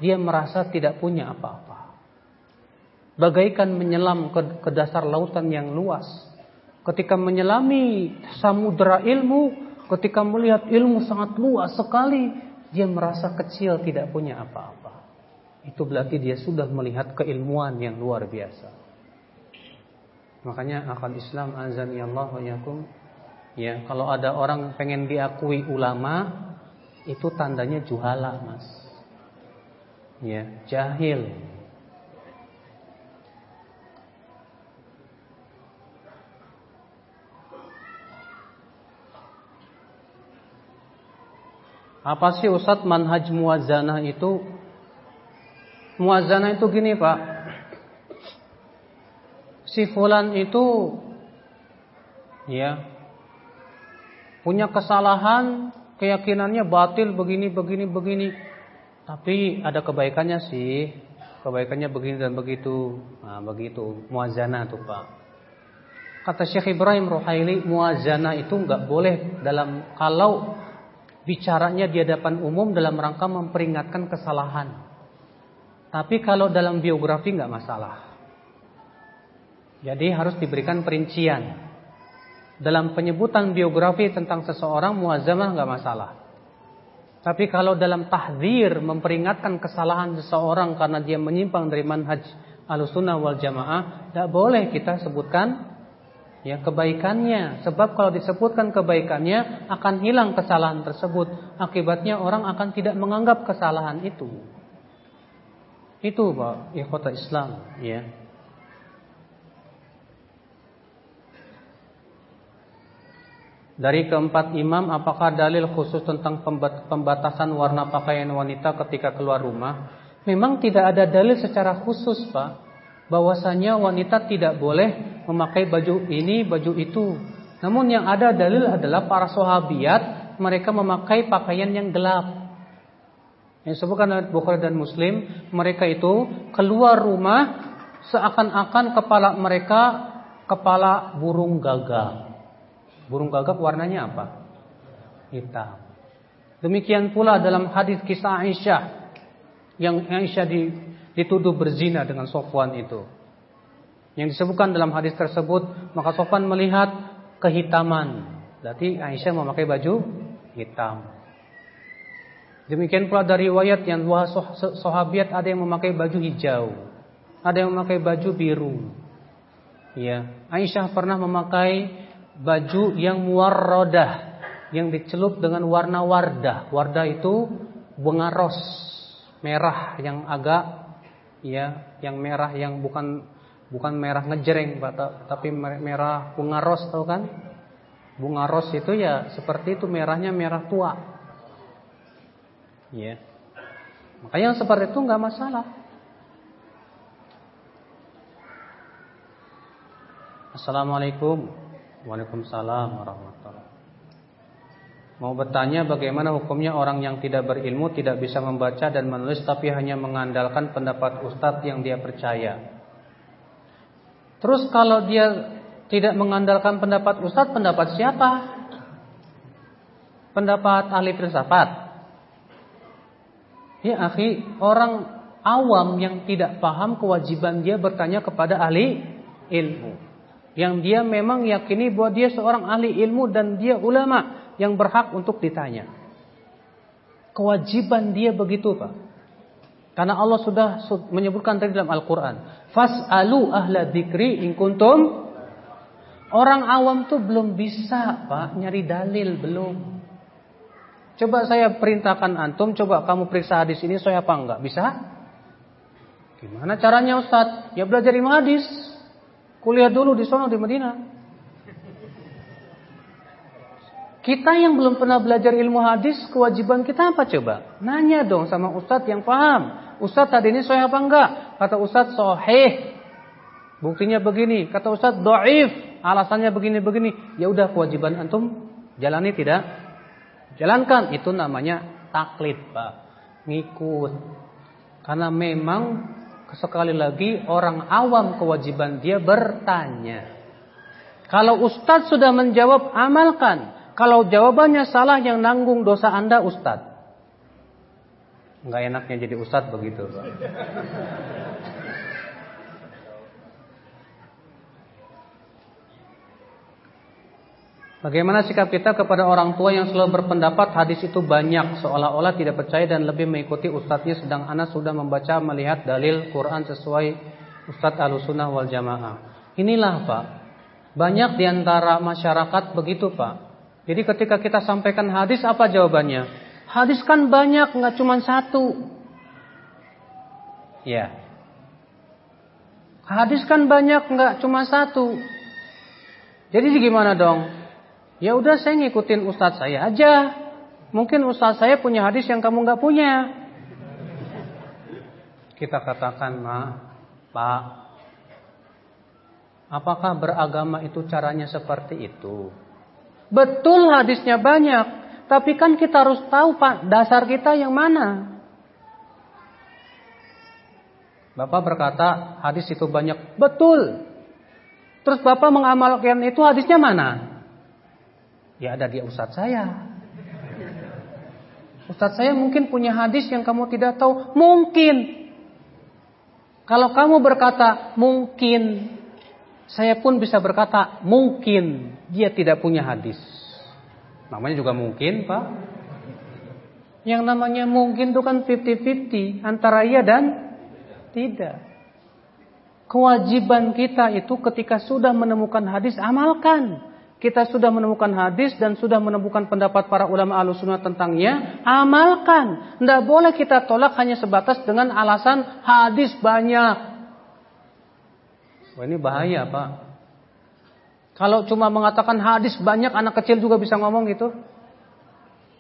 dia merasa tidak punya apa-apa. Bagaikan menyelam ke, ke dasar lautan yang luas ketika menyelami samudera ilmu, ketika melihat ilmu sangat luas sekali, dia merasa kecil tidak punya apa-apa. Itu berarti dia sudah melihat keilmuan yang luar biasa. Makanya akal Islam azani Allah wa yakum ya kalau ada orang pengen diakui ulama itu tandanya juhala mas ya jahil Apa sih Ustadz manhaj muazanah itu? Muazanah itu gini Pak. Si fulan itu ya punya kesalahan, keyakinannya batil begini begini begini. Tapi ada kebaikannya sih. Kebaikannya begini dan begitu. Nah, begitu muazanah tuh Pak. Kata Syekh Ibrahim Ruhaili, muazanah itu nggak boleh dalam kalau bicaranya di hadapan umum dalam rangka memperingatkan kesalahan. Tapi kalau dalam biografi nggak masalah. Jadi harus diberikan perincian. Dalam penyebutan biografi tentang seseorang muazzamah nggak masalah. Tapi kalau dalam tahzir memperingatkan kesalahan seseorang karena dia menyimpang dari manhaj alusunah wal jamaah, tidak boleh kita sebutkan ya kebaikannya. Sebab kalau disebutkan kebaikannya akan hilang kesalahan tersebut. Akibatnya orang akan tidak menganggap kesalahan itu. Itu Pak ikhwata Islam ya. Dari keempat imam apakah dalil khusus tentang pembatasan warna pakaian wanita ketika keluar rumah? Memang tidak ada dalil secara khusus, Pak bahwasanya wanita tidak boleh memakai baju ini, baju itu. Namun yang ada dalil adalah para sahabiat mereka memakai pakaian yang gelap. Yang disebutkan oleh Bukhari dan Muslim, mereka itu keluar rumah seakan-akan kepala mereka kepala burung gagak. Burung gagak warnanya apa? Hitam. Demikian pula dalam hadis kisah Aisyah yang Aisyah di dituduh berzina dengan Sofwan itu. Yang disebutkan dalam hadis tersebut, maka Sofwan melihat kehitaman. Berarti Aisyah memakai baju hitam. Demikian pula dari riwayat yang dua sahabat ada yang memakai baju hijau, ada yang memakai baju biru. Ya, Aisyah pernah memakai baju yang muwarradah, yang dicelup dengan warna wardah. Wardah itu bunga ros merah yang agak ya yang merah yang bukan bukan merah ngejreng Pak tapi merah bunga ros tahu kan Bunga ros itu ya seperti itu merahnya merah tua. Ya. Makanya yang seperti itu nggak masalah. Assalamualaikum. Waalaikumsalam warahmatullahi Mau bertanya bagaimana hukumnya orang yang tidak berilmu tidak bisa membaca dan menulis tapi hanya mengandalkan pendapat ustadz yang dia percaya. Terus kalau dia tidak mengandalkan pendapat ustadz, pendapat siapa? Pendapat ahli filsafat. Ya akhi, orang awam yang tidak paham kewajiban dia bertanya kepada ahli ilmu. Yang dia memang yakini bahwa dia seorang ahli ilmu dan dia ulama yang berhak untuk ditanya. Kewajiban dia begitu, Pak. Karena Allah sudah menyebutkan tadi dalam Al-Quran. Fas'alu ahla dzikri in kuntum. Orang awam tuh belum bisa, Pak, nyari dalil belum. Coba saya perintahkan antum, coba kamu periksa hadis ini saya apa enggak? Bisa? Gimana caranya Ustaz? Ya belajar ilmu hadis. Kuliah dulu di sono di Madinah. Kita yang belum pernah belajar ilmu hadis, kewajiban kita apa coba? Nanya dong sama ustadz yang paham. Ustadz tadi ini sahih apa enggak? Kata ustadz sahih. Buktinya begini. Kata ustadz doif. Alasannya begini-begini. Ya udah kewajiban antum jalani tidak? Jalankan. Itu namanya taklid pak. Ngikut. Karena memang sekali lagi orang awam kewajiban dia bertanya. Kalau ustadz sudah menjawab amalkan. Kalau jawabannya salah yang nanggung dosa Anda Ustadz. Enggak enaknya jadi Ustadz begitu. Bagaimana sikap kita kepada orang tua yang selalu berpendapat hadis itu banyak seolah-olah tidak percaya dan lebih mengikuti ustadznya sedang anak sudah membaca melihat dalil Quran sesuai Ustadz Alusunah wal Jamaah. Inilah Pak, banyak di antara masyarakat begitu Pak. Jadi ketika kita sampaikan hadis apa jawabannya? Hadis kan banyak, nggak cuma satu. Ya. Hadis kan banyak, nggak cuma satu. Jadi gimana dong? Ya udah saya ngikutin ustadz saya aja. Mungkin ustadz saya punya hadis yang kamu nggak punya. Kita katakan, ma, pak, apakah beragama itu caranya seperti itu? Betul hadisnya banyak, tapi kan kita harus tahu Pak, dasar kita yang mana? Bapak berkata hadis itu banyak. Betul. Terus Bapak mengamalkan itu hadisnya mana? Ya ada di ustadz saya. (laughs) Ustadz saya mungkin punya hadis yang kamu tidak tahu. Mungkin. Kalau kamu berkata mungkin. Saya pun bisa berkata mungkin dia tidak punya hadis. Namanya juga mungkin, Pak. Yang namanya mungkin itu kan 50-50 antara iya dan tidak. Kewajiban kita itu ketika sudah menemukan hadis amalkan. Kita sudah menemukan hadis dan sudah menemukan pendapat para ulama alusunah tentangnya, amalkan. Tidak boleh kita tolak hanya sebatas dengan alasan hadis banyak. Wah ini bahaya pak. Kalau cuma mengatakan hadis banyak, anak kecil juga bisa ngomong gitu.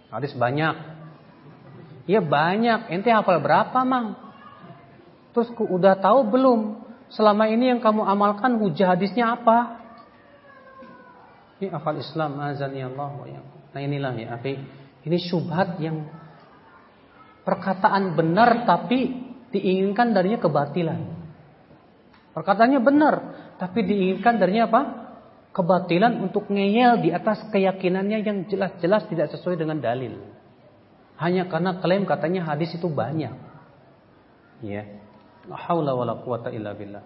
Hadis banyak. Iya banyak. Ente hafal berapa, Mang? Terus udah tahu belum? Selama ini yang kamu amalkan hujah hadisnya apa? Ini akal Islam azan ya Allah Nah inilah ya, akhi. Ini syubhat yang perkataan benar tapi diinginkan darinya kebatilan. Perkataannya benar, tapi diinginkan darinya apa? Kebatilan untuk ngeyel di atas keyakinannya yang jelas-jelas tidak sesuai dengan dalil. Hanya karena klaim katanya hadis itu banyak. Ya. La haula wala quwata illa billah.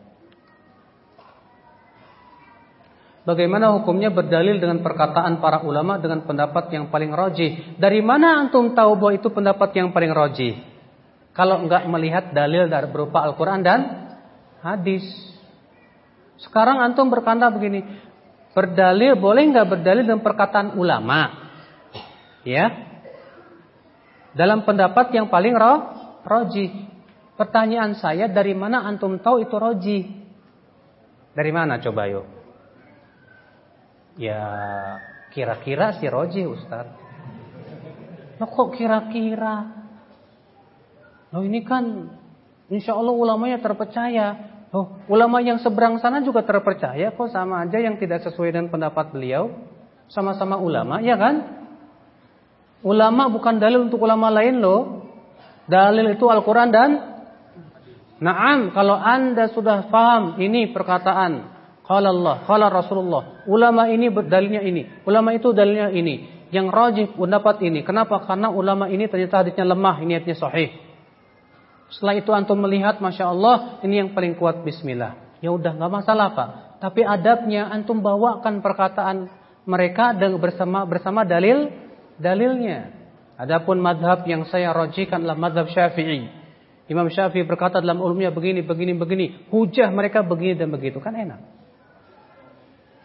Bagaimana hukumnya berdalil dengan perkataan para ulama dengan pendapat yang paling rojih? Dari mana antum tahu bahwa itu pendapat yang paling rojih? Kalau enggak melihat dalil dari berupa Al-Quran dan hadis. Sekarang antum berkata begini, Berdalil boleh nggak berdalil dengan perkataan ulama? Ya. Dalam pendapat yang paling roh, roji. Pertanyaan saya dari mana antum tahu itu roji? Dari mana coba yuk? Ya Kira-kira si Roji Ustaz. Nah kok kira-kira? Oh ini kan insya Allah ulamanya terpercaya. Oh, ulama yang seberang sana juga terpercaya kok sama aja yang tidak sesuai dengan pendapat beliau. Sama-sama ulama, ya kan? Ulama bukan dalil untuk ulama lain loh. Dalil itu Al-Quran dan Naam, kalau anda sudah paham ini perkataan Qala Allah, qala Rasulullah. Ulama ini dalilnya ini, ulama itu dalilnya ini. Yang rajih pendapat ini. Kenapa? Karena ulama ini ternyata hadisnya lemah, ini hadisnya sahih. Setelah itu antum melihat, masya Allah, ini yang paling kuat Bismillah. Ya udah nggak masalah pak. Tapi adabnya antum bawakan perkataan mereka dengan bersama bersama dalil dalilnya. Adapun madhab yang saya rojikan adalah madhab syafi'i. Imam Syafi'i berkata dalam ulumnya begini, begini, begini. Hujah mereka begini dan begitu. Kan enak.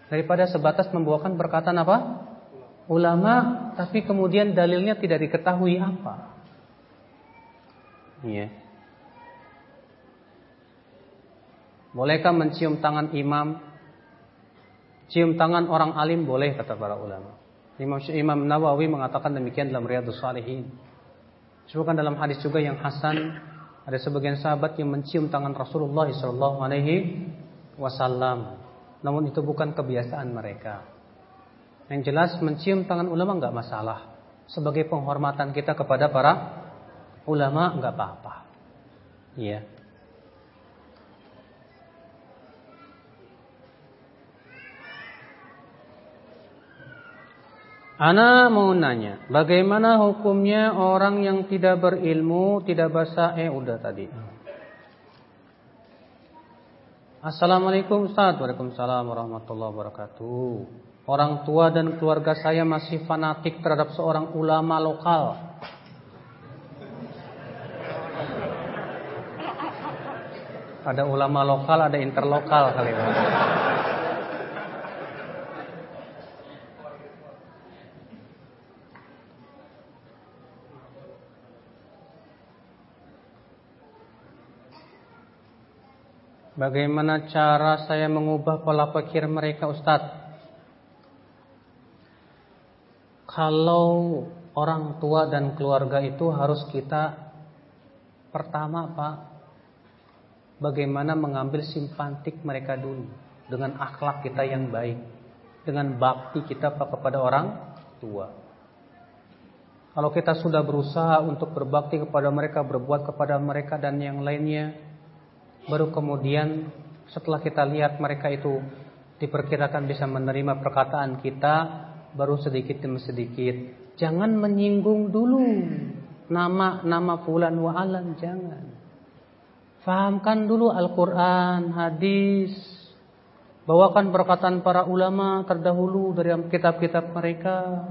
Daripada sebatas membawakan perkataan apa? Ulama, tapi kemudian dalilnya tidak diketahui apa. Iya. Bolehkah mencium tangan imam? Cium tangan orang alim boleh kata para ulama. Imam, Imam Nawawi mengatakan demikian dalam Riyadhus Salihin. Sebutkan dalam hadis juga yang hasan ada sebagian sahabat yang mencium tangan Rasulullah SAW. alaihi wasallam. Namun itu bukan kebiasaan mereka. Yang jelas mencium tangan ulama nggak masalah. Sebagai penghormatan kita kepada para ulama nggak apa-apa. Iya. Ana mau nanya, bagaimana hukumnya orang yang tidak berilmu, tidak bahasa eh udah tadi. Assalamualaikum Ustaz. Waalaikumsalam warahmatullahi wabarakatuh. Orang tua dan keluarga saya masih fanatik terhadap seorang ulama lokal. Ada ulama lokal, ada interlokal kali ini Bagaimana cara saya mengubah pola pikir mereka Ustadz? Kalau orang tua dan keluarga itu harus kita Pertama Pak Bagaimana mengambil simpatik mereka dulu Dengan akhlak kita yang baik Dengan bakti kita kepada orang tua Kalau kita sudah berusaha untuk berbakti kepada mereka Berbuat kepada mereka dan yang lainnya Baru kemudian setelah kita lihat mereka itu diperkirakan bisa menerima perkataan kita, baru sedikit demi sedikit. Jangan menyinggung dulu nama-nama fulan wa alam, jangan. Fahamkan dulu Al-Quran, hadis. Bawakan perkataan para ulama terdahulu dari kitab-kitab mereka.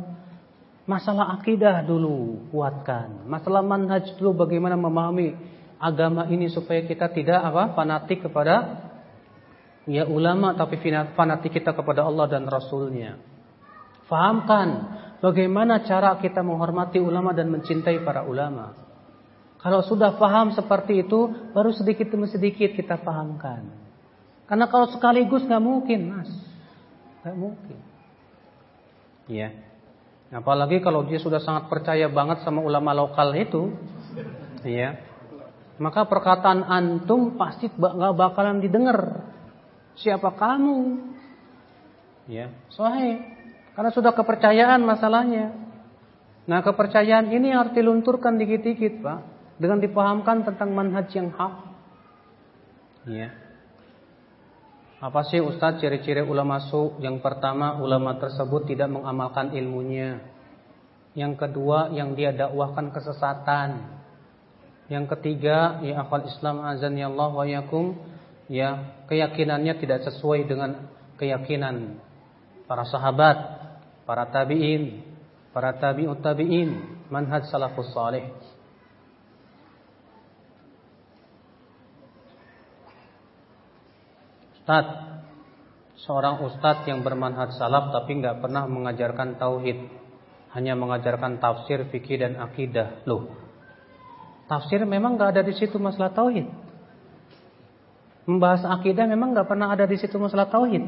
Masalah akidah dulu kuatkan. Masalah manhaj dulu bagaimana memahami agama ini supaya kita tidak apa fanatik kepada ya ulama tapi fanatik kita kepada Allah dan Rasulnya. Fahamkan bagaimana cara kita menghormati ulama dan mencintai para ulama. Kalau sudah paham seperti itu, baru sedikit demi sedikit kita pahamkan. Karena kalau sekaligus nggak mungkin, mas, nggak mungkin. Ya, apalagi kalau dia sudah sangat percaya banget sama ulama lokal itu, ya, maka perkataan antum pasti nggak bakalan didengar. Siapa kamu? Ya, sahih. Karena sudah kepercayaan masalahnya. Nah, kepercayaan ini harus dilunturkan dikit-dikit, Pak, dengan dipahamkan tentang manhaj yang hak. Ya. Apa sih Ustaz ciri-ciri ulama su? Yang pertama, ulama tersebut tidak mengamalkan ilmunya. Yang kedua, yang dia dakwahkan kesesatan. Yang ketiga, ya akhwal Islam azan ya Allah wa yakum, ya keyakinannya tidak sesuai dengan keyakinan para sahabat, para tabi'in, para tabi'ut tabi'in, manhaj salafus salih. Ustaz, seorang ustadz yang bermanhaj salaf tapi nggak pernah mengajarkan tauhid, hanya mengajarkan tafsir, fikih dan akidah. Loh, Tafsir memang nggak ada di situ masalah tauhid. Membahas akidah memang nggak pernah ada di situ masalah tauhid.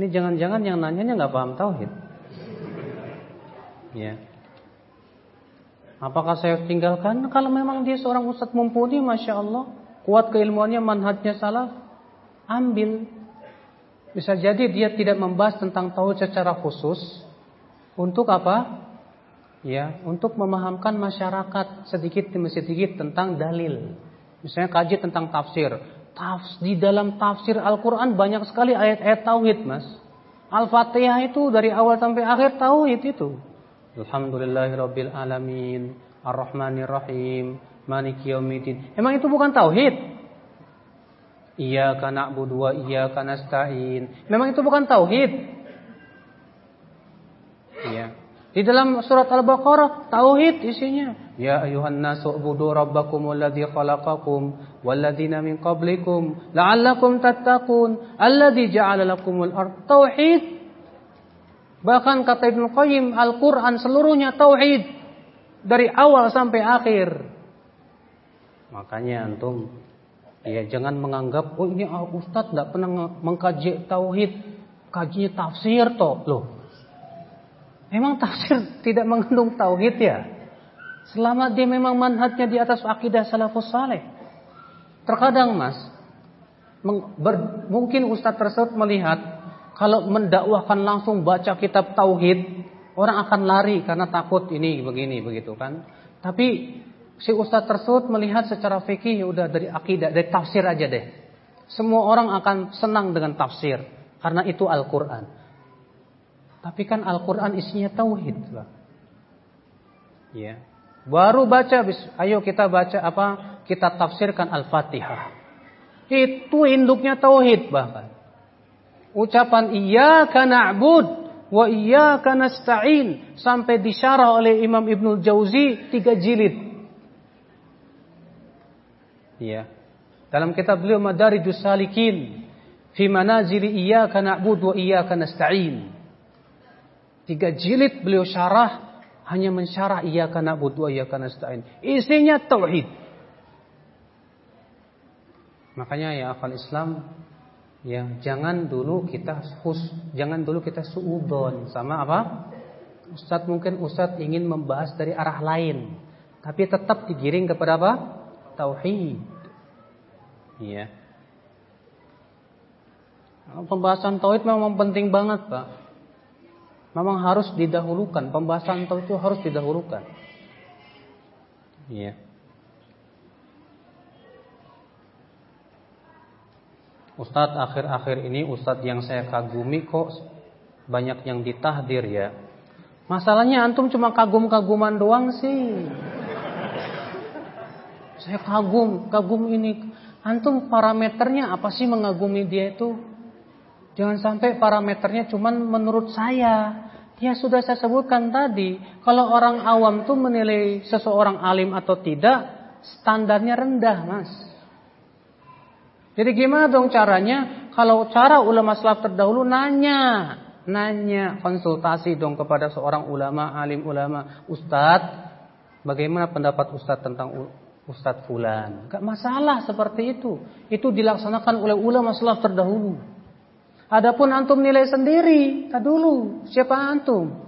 Ini jangan-jangan yang nanyanya nggak paham tauhid. Ya. Apakah saya tinggalkan? Kalau memang dia seorang ustadz mumpuni, masya Allah, kuat keilmuannya, manhajnya salah, ambil. Bisa jadi dia tidak membahas tentang tauhid secara khusus. Untuk apa? Ya, untuk memahamkan masyarakat sedikit demi sedikit tentang dalil. Misalnya kaji tentang tafsir. Tafs, di dalam tafsir Al-Quran banyak sekali ayat-ayat tauhid, mas. Al-Fatihah itu dari awal sampai akhir tauhid itu. Alhamdulillahirabbil alamin, Ar-Rahmanir Rahim, Maliki Yaumiddin. Emang itu bukan tauhid? Iyyaka na'budu wa iyyaka nasta'in. Memang itu bukan tauhid? Iya. Di dalam surat Al-Baqarah tauhid isinya. Ya ayuhan nasu ubudu rabbakum alladhi khalaqakum walladzina min qablikum la'allakum tattaqun alladhi ja'ala lakumul ard. Tauhid Bahkan kata Ibnu Qayyim, Al-Quran seluruhnya tauhid dari awal sampai akhir. Makanya antum, ya jangan menganggap, oh ini ah, Ustadz tidak pernah mengkaji tauhid, kajinya tafsir toh, loh. Emang tafsir tidak mengandung tauhid ya? Selama dia memang manhajnya di atas akidah salafus saleh. Terkadang mas, mungkin ustadz tersebut melihat kalau mendakwahkan langsung baca kitab tauhid, orang akan lari karena takut ini begini begitu kan. Tapi si ustadz tersebut melihat secara fikih ya udah dari akidah, dari tafsir aja deh. Semua orang akan senang dengan tafsir karena itu Al-Qur'an. Tapi kan Al-Qur'an isinya tauhid, Pak. Ya. Baru baca, ayo kita baca apa? Kita tafsirkan Al-Fatihah. Itu induknya tauhid bahkan ucapan iyyaka na'bud wa iyyaka nasta'in sampai disyarah oleh Imam Ibnu Jauzi tiga jilid. Ya. Dalam kitab beliau Madarijus Salikin fi manazili iyyaka na'bud wa iyyaka nasta'in. Tiga jilid beliau syarah hanya mensyarah iyyaka na'bud wa iyyaka nasta'in. Isinya tauhid. Makanya ya akal Islam Ya, jangan dulu kita hus, jangan dulu kita suudon sama apa? Ustadz mungkin Ustadz ingin membahas dari arah lain, tapi tetap digiring kepada apa? Tauhid. Ya. Pembahasan tauhid memang penting banget, Pak. Memang harus didahulukan. Pembahasan tauhid itu harus didahulukan. Iya. Ustadz akhir-akhir ini Ustadz yang saya kagumi kok banyak yang ditahdir ya. Masalahnya antum cuma kagum-kaguman doang sih. Saya kagum, kagum ini. Antum parameternya apa sih mengagumi dia itu? Jangan sampai parameternya cuma menurut saya. Ya sudah saya sebutkan tadi, kalau orang awam tuh menilai seseorang alim atau tidak, standarnya rendah, Mas. Jadi gimana dong caranya? Kalau cara ulama salaf terdahulu nanya, nanya, konsultasi dong kepada seorang ulama, alim ulama, ustadz, bagaimana pendapat ustadz tentang ustadz fulan? Gak masalah seperti itu. Itu dilaksanakan oleh ulama salaf terdahulu. Adapun antum nilai sendiri, tak dulu, siapa antum?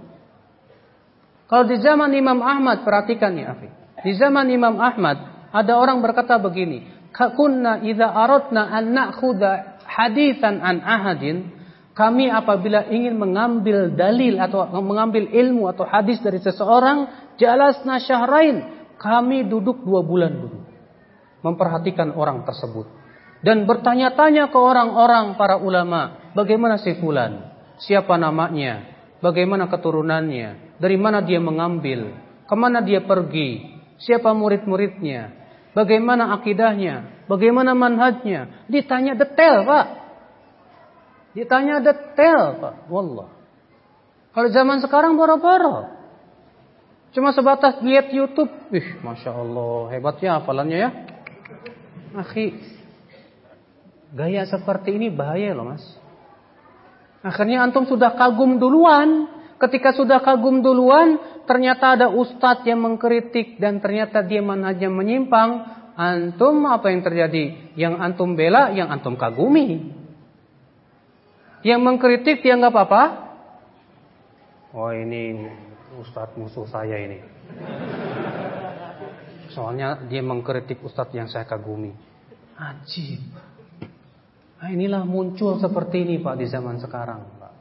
Kalau di zaman Imam Ahmad, perhatikan ya, Afi. Di zaman Imam Ahmad, ada orang berkata begini, kunna idza aradna an na'khudha haditsan an ahadin kami apabila ingin mengambil dalil atau mengambil ilmu atau hadis dari seseorang jalasna syahrain kami duduk dua bulan dulu memperhatikan orang tersebut dan bertanya-tanya ke orang-orang para ulama bagaimana si fulan siapa namanya bagaimana keturunannya dari mana dia mengambil ke mana dia pergi siapa murid-muridnya Bagaimana akidahnya? Bagaimana manhajnya? Ditanya detail, Pak. Ditanya detail, Pak. Wallah. Kalau zaman sekarang boro-boro. Cuma sebatas lihat YouTube. Ih, Masya Allah. Hebatnya hafalannya ya. Akhi. Gaya seperti ini bahaya loh, Mas. Akhirnya antum sudah kagum duluan. Ketika sudah kagum duluan, ternyata ada ustadz yang mengkritik dan ternyata dia manhajnya menyimpang, antum apa yang terjadi? Yang antum bela, yang antum kagumi. Yang mengkritik dia nggak apa-apa. Oh ini Ustadz musuh saya ini. Soalnya dia mengkritik Ustadz yang saya kagumi. Ajib. Nah, inilah muncul seperti ini Pak di zaman sekarang Pak.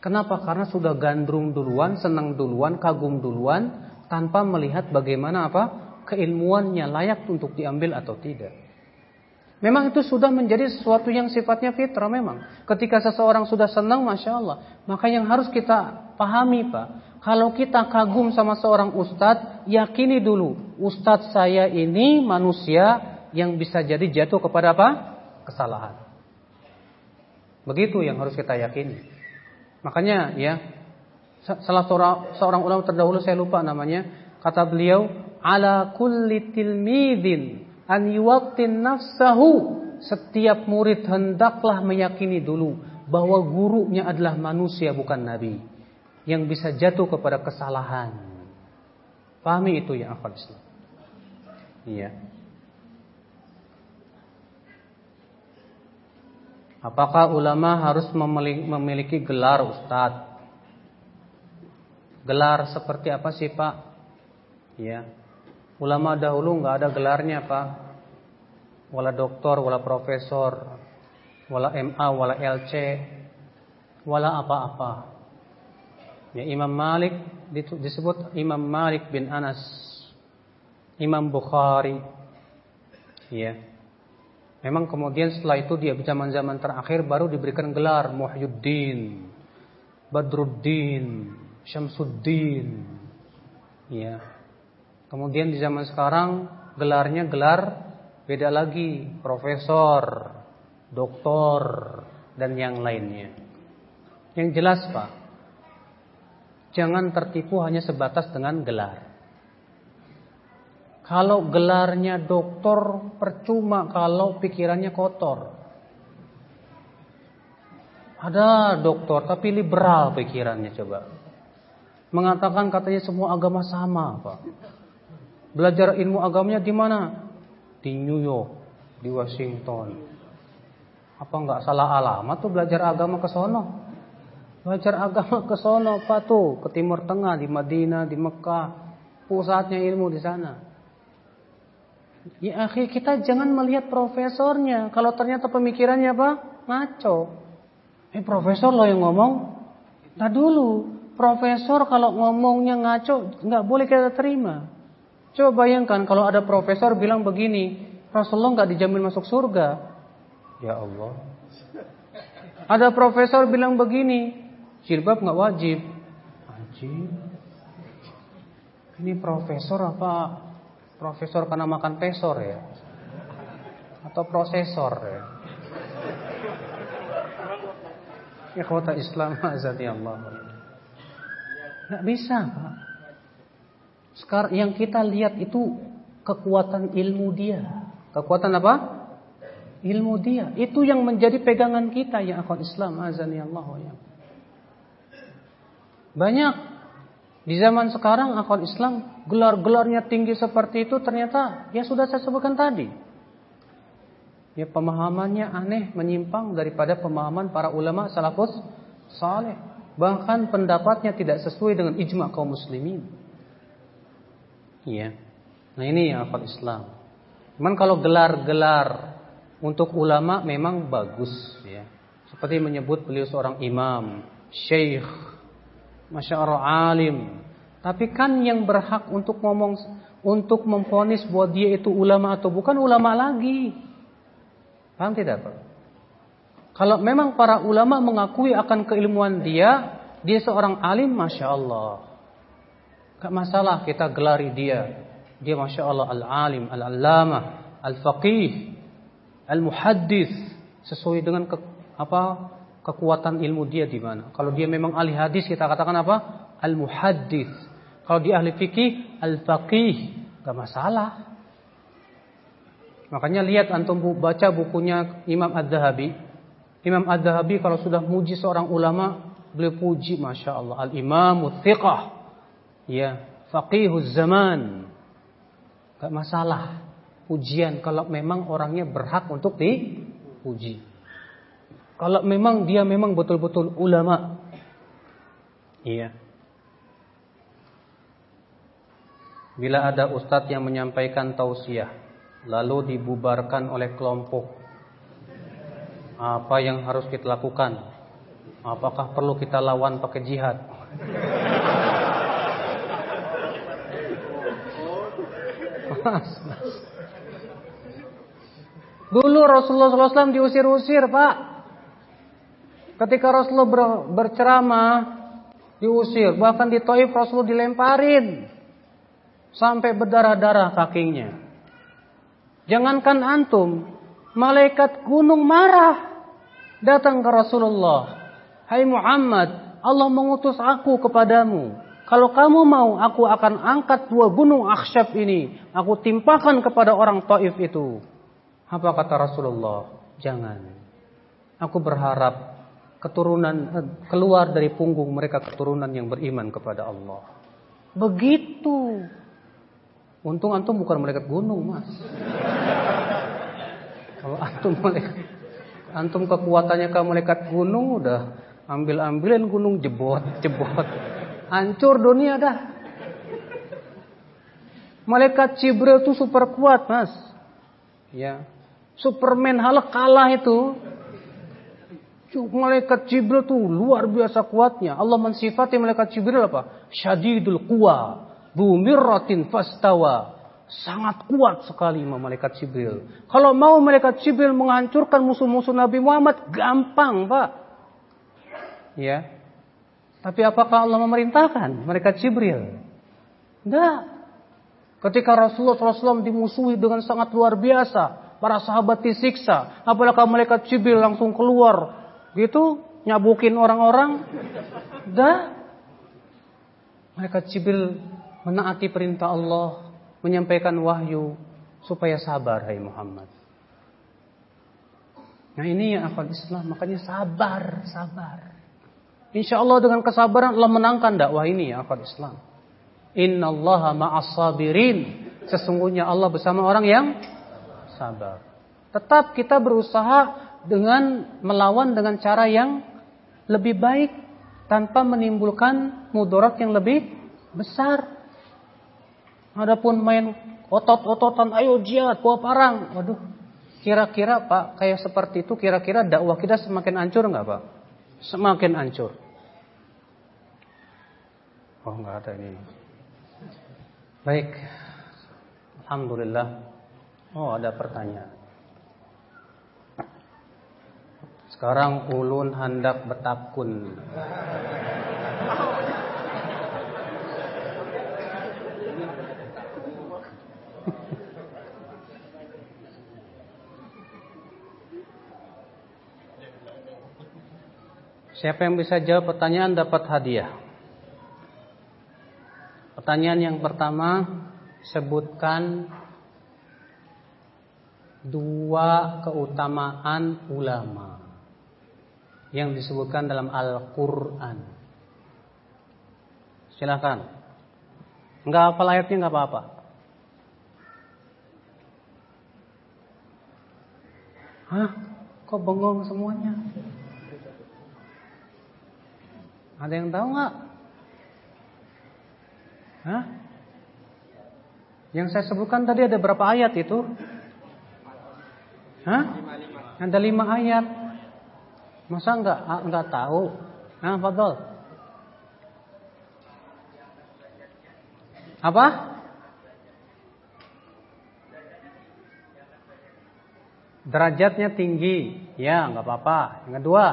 Kenapa? Karena sudah gandrung duluan, senang duluan, kagum duluan, tanpa melihat bagaimana apa keilmuannya layak untuk diambil atau tidak. Memang itu sudah menjadi sesuatu yang sifatnya fitrah memang. Ketika seseorang sudah senang, masya Allah. Maka yang harus kita pahami Pak. Kalau kita kagum sama seorang ustadz, yakini dulu. Ustadz saya ini manusia yang bisa jadi jatuh kepada apa? Kesalahan. Begitu yang harus kita yakini. Makanya ya, salah seorang, seorang ulama terdahulu saya lupa namanya. Kata beliau, ala kulli tilmidin an yuwattin nafsahu setiap murid hendaklah meyakini dulu bahwa gurunya adalah manusia bukan nabi yang bisa jatuh kepada kesalahan. Pahami itu ya akhwat Islam. Iya. Apakah ulama harus memiliki gelar ustadz? Gelar seperti apa sih Pak? Ya, Ulama dahulu nggak ada gelarnya pak, wala doktor, wala profesor, wala MA, wala LC, wala apa-apa. Ya Imam Malik disebut Imam Malik bin Anas, Imam Bukhari. Ya. Memang kemudian setelah itu dia zaman-zaman terakhir baru diberikan gelar Muhyiddin, Badruddin, Syamsuddin. Ya. Kemudian di zaman sekarang gelarnya gelar beda lagi, profesor, doktor dan yang lainnya. Yang jelas Pak, jangan tertipu hanya sebatas dengan gelar. Kalau gelarnya doktor percuma kalau pikirannya kotor. Ada doktor tapi liberal pikirannya coba. Mengatakan katanya semua agama sama, Pak. Belajar ilmu agamanya di mana? Di New York, di Washington. Apa enggak salah alamat tuh belajar agama ke sono? Belajar agama ke sono apa tuh? Ke Timur Tengah, di Madinah, di Mekah. Pusatnya ilmu di sana. Ya akhir kita jangan melihat profesornya. Kalau ternyata pemikirannya apa? Ngaco. Eh profesor loh yang ngomong. Nah dulu, profesor kalau ngomongnya ngaco, nggak boleh kita terima. Coba bayangkan kalau ada profesor bilang begini, Rasulullah nggak dijamin masuk surga. Ya Allah. Ada profesor bilang begini, jilbab nggak wajib. Wajib. Ini profesor apa? Profesor karena makan pesor ya? Atau prosesor ya? Kota Islam (laughs) azati Allah. Nggak bisa pak. Sekarang yang kita lihat itu kekuatan ilmu dia. Kekuatan apa? Ilmu dia. Itu yang menjadi pegangan kita ya akhwat Islam azani Allah ya. Banyak di zaman sekarang akhwat Islam gelar-gelarnya tinggi seperti itu ternyata ya sudah saya sebutkan tadi. Ya pemahamannya aneh, menyimpang daripada pemahaman para ulama salafus saleh. Bahkan pendapatnya tidak sesuai dengan ijma kaum muslimin. Iya. Nah ini yang akal Islam. Cuman kalau gelar-gelar untuk ulama memang bagus ya. Seperti menyebut beliau seorang imam, syekh, masya Allah alim. Tapi kan yang berhak untuk ngomong untuk memfonis bahwa dia itu ulama atau bukan ulama lagi. Paham tidak Pak? Kalau memang para ulama mengakui akan keilmuan dia, dia seorang alim, masya Allah. Gak masalah kita gelari dia. Dia Masya Allah al-alim, al-allamah, al-faqih, al-muhaddis. Sesuai dengan ke, apa kekuatan ilmu dia di mana. Kalau dia memang ahli hadis kita katakan apa? Al-muhaddis. Kalau dia ahli fikih, al-faqih. Gak masalah. Makanya lihat antum baca bukunya Imam Ad-Dahabi. Imam Ad-Dahabi kalau sudah muji seorang ulama, beliau puji Masya Allah. Al-imamu thiqah ya faqihuz zaman gak masalah pujian kalau memang orangnya berhak untuk dipuji kalau memang dia memang betul-betul ulama iya Bila ada ustadz yang menyampaikan tausiah lalu dibubarkan oleh kelompok, apa yang harus kita lakukan? Apakah perlu kita lawan pakai jihad? Dulu Rasulullah SAW diusir-usir, Pak. Ketika Rasulullah ber, berceramah, diusir. Bahkan di Taif Rasulullah dilemparin. Sampai berdarah-darah kakinya. Jangankan antum, malaikat gunung marah. Datang ke Rasulullah. Hai Muhammad, Allah mengutus aku kepadamu. Kalau kamu mau, aku akan angkat dua gunung akhsyab ini. Aku timpakan kepada orang Taif itu. Apa kata Rasulullah? Jangan. Aku berharap keturunan keluar dari punggung mereka keturunan yang beriman kepada Allah. Begitu. Untung antum bukan malaikat gunung, Mas. Kalau antum malaikat antum kekuatannya ke malaikat gunung udah ambil-ambilin gunung jebot, jebot. Hancur dunia dah. Malaikat Jibril itu super kuat, Mas. Ya. Superman halak kalah itu. Malaikat Jibril tuh luar biasa kuatnya. Allah mensifati malaikat Jibril apa? Syadidul quwa, bumirratin fastawa. Sangat kuat sekali malaikat Jibril. Kalau mau malaikat Jibril menghancurkan musuh-musuh Nabi Muhammad, gampang, Pak. Ya. Tapi apakah Allah memerintahkan malaikat Jibril? Enggak. Ketika Rasulullah SAW dimusuhi dengan sangat luar biasa, Para sahabat disiksa. Apakah malaikat Jibril langsung keluar gitu nyabukin orang-orang? Dah. Malaikat Jibril menaati perintah Allah, menyampaikan wahyu supaya sabar hai Muhammad. Nah ini yang akal Islam, makanya sabar, sabar. Insya Allah dengan kesabaran Allah menangkan dakwah ini ya akal Islam. Inna Allah ma'as sabirin. Sesungguhnya Allah bersama orang yang sabar. Tetap kita berusaha dengan melawan dengan cara yang lebih baik tanpa menimbulkan mudarat yang lebih besar. Adapun main otot-ototan, ayo jihad, bawa parang. Waduh, kira-kira Pak, kayak seperti itu kira-kira dakwah kita semakin hancur nggak Pak? Semakin hancur. Oh nggak ada ini. Baik, Alhamdulillah. Oh, ada pertanyaan. Sekarang ulun hendak betakun. Siapa yang bisa jawab pertanyaan dapat hadiah. Pertanyaan yang pertama, sebutkan dua keutamaan ulama yang disebutkan dalam Al-Quran. Silahkan. Enggak apa ayatnya enggak apa-apa. Hah? Kok bengong semuanya? Ada yang tahu nggak? Hah? Yang saya sebutkan tadi ada berapa ayat itu? Hah? Ada lima ayat. Masa enggak enggak tahu? Nah, Fadol. Apa? Derajatnya tinggi. Ya, enggak apa-apa. Yang kedua.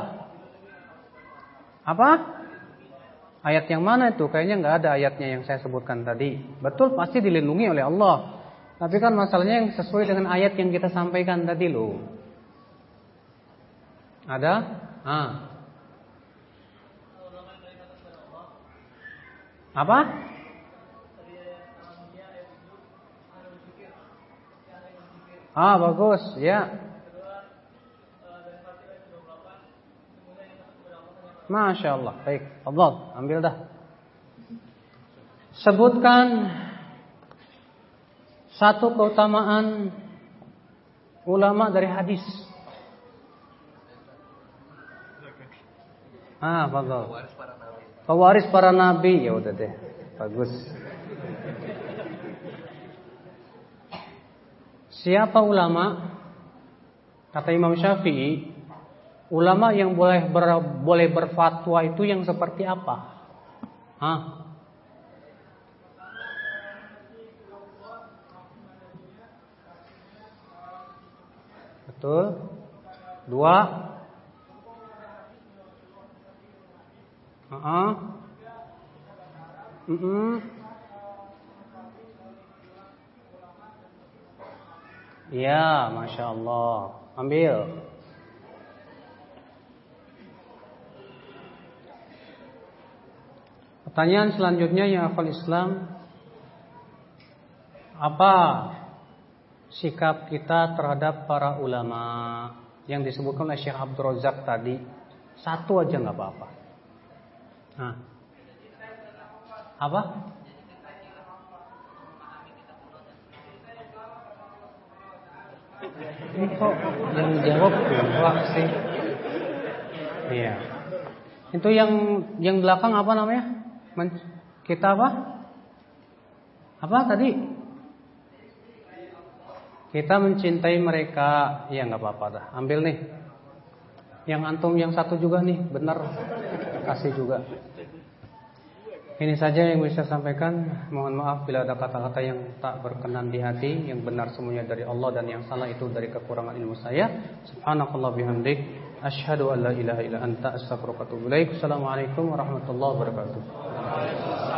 Apa? Ayat yang mana itu? Kayaknya enggak ada ayatnya yang saya sebutkan tadi. Betul, pasti dilindungi oleh Allah. Tapi kan masalahnya yang sesuai dengan ayat yang kita sampaikan tadi loh. Ada? Ah. Apa? Ah, bagus, ya. Masya Allah. Baik, Allah, ambil dah. Sebutkan satu keutamaan ulama dari hadis. Ah, bagus. Pewaris para nabi. Ya udah deh. Bagus. Siapa ulama? Kata Imam Syafi'i, ulama yang boleh ber, boleh berfatwa itu yang seperti apa? Hah? Betul? Dua. Uh -uh. Mm -mm. Ya, masya Allah. Ambil. Pertanyaan selanjutnya yang akal Islam Apa sikap kita terhadap para ulama yang disebutkan oleh Syekh Abdul Razak tadi? Satu aja nggak apa-apa. Nah. Apa? Ini kok yang jawab dua sih? Iya. Itu yang yang belakang apa namanya? Men kita apa? Apa tadi? Kita mencintai mereka, ya nggak apa-apa dah. Ambil nih. Yang antum yang satu juga nih, benar. Kasih juga. Ini saja yang bisa sampaikan. Mohon maaf bila ada kata-kata yang tak berkenan di hati, yang benar semuanya dari Allah dan yang salah itu dari kekurangan ilmu saya. Subhanakallah bihamdik, asyhadu an la ilaha illa anta astaghfiruka wa atubu. Assalamualaikum warahmatullahi wabarakatuh.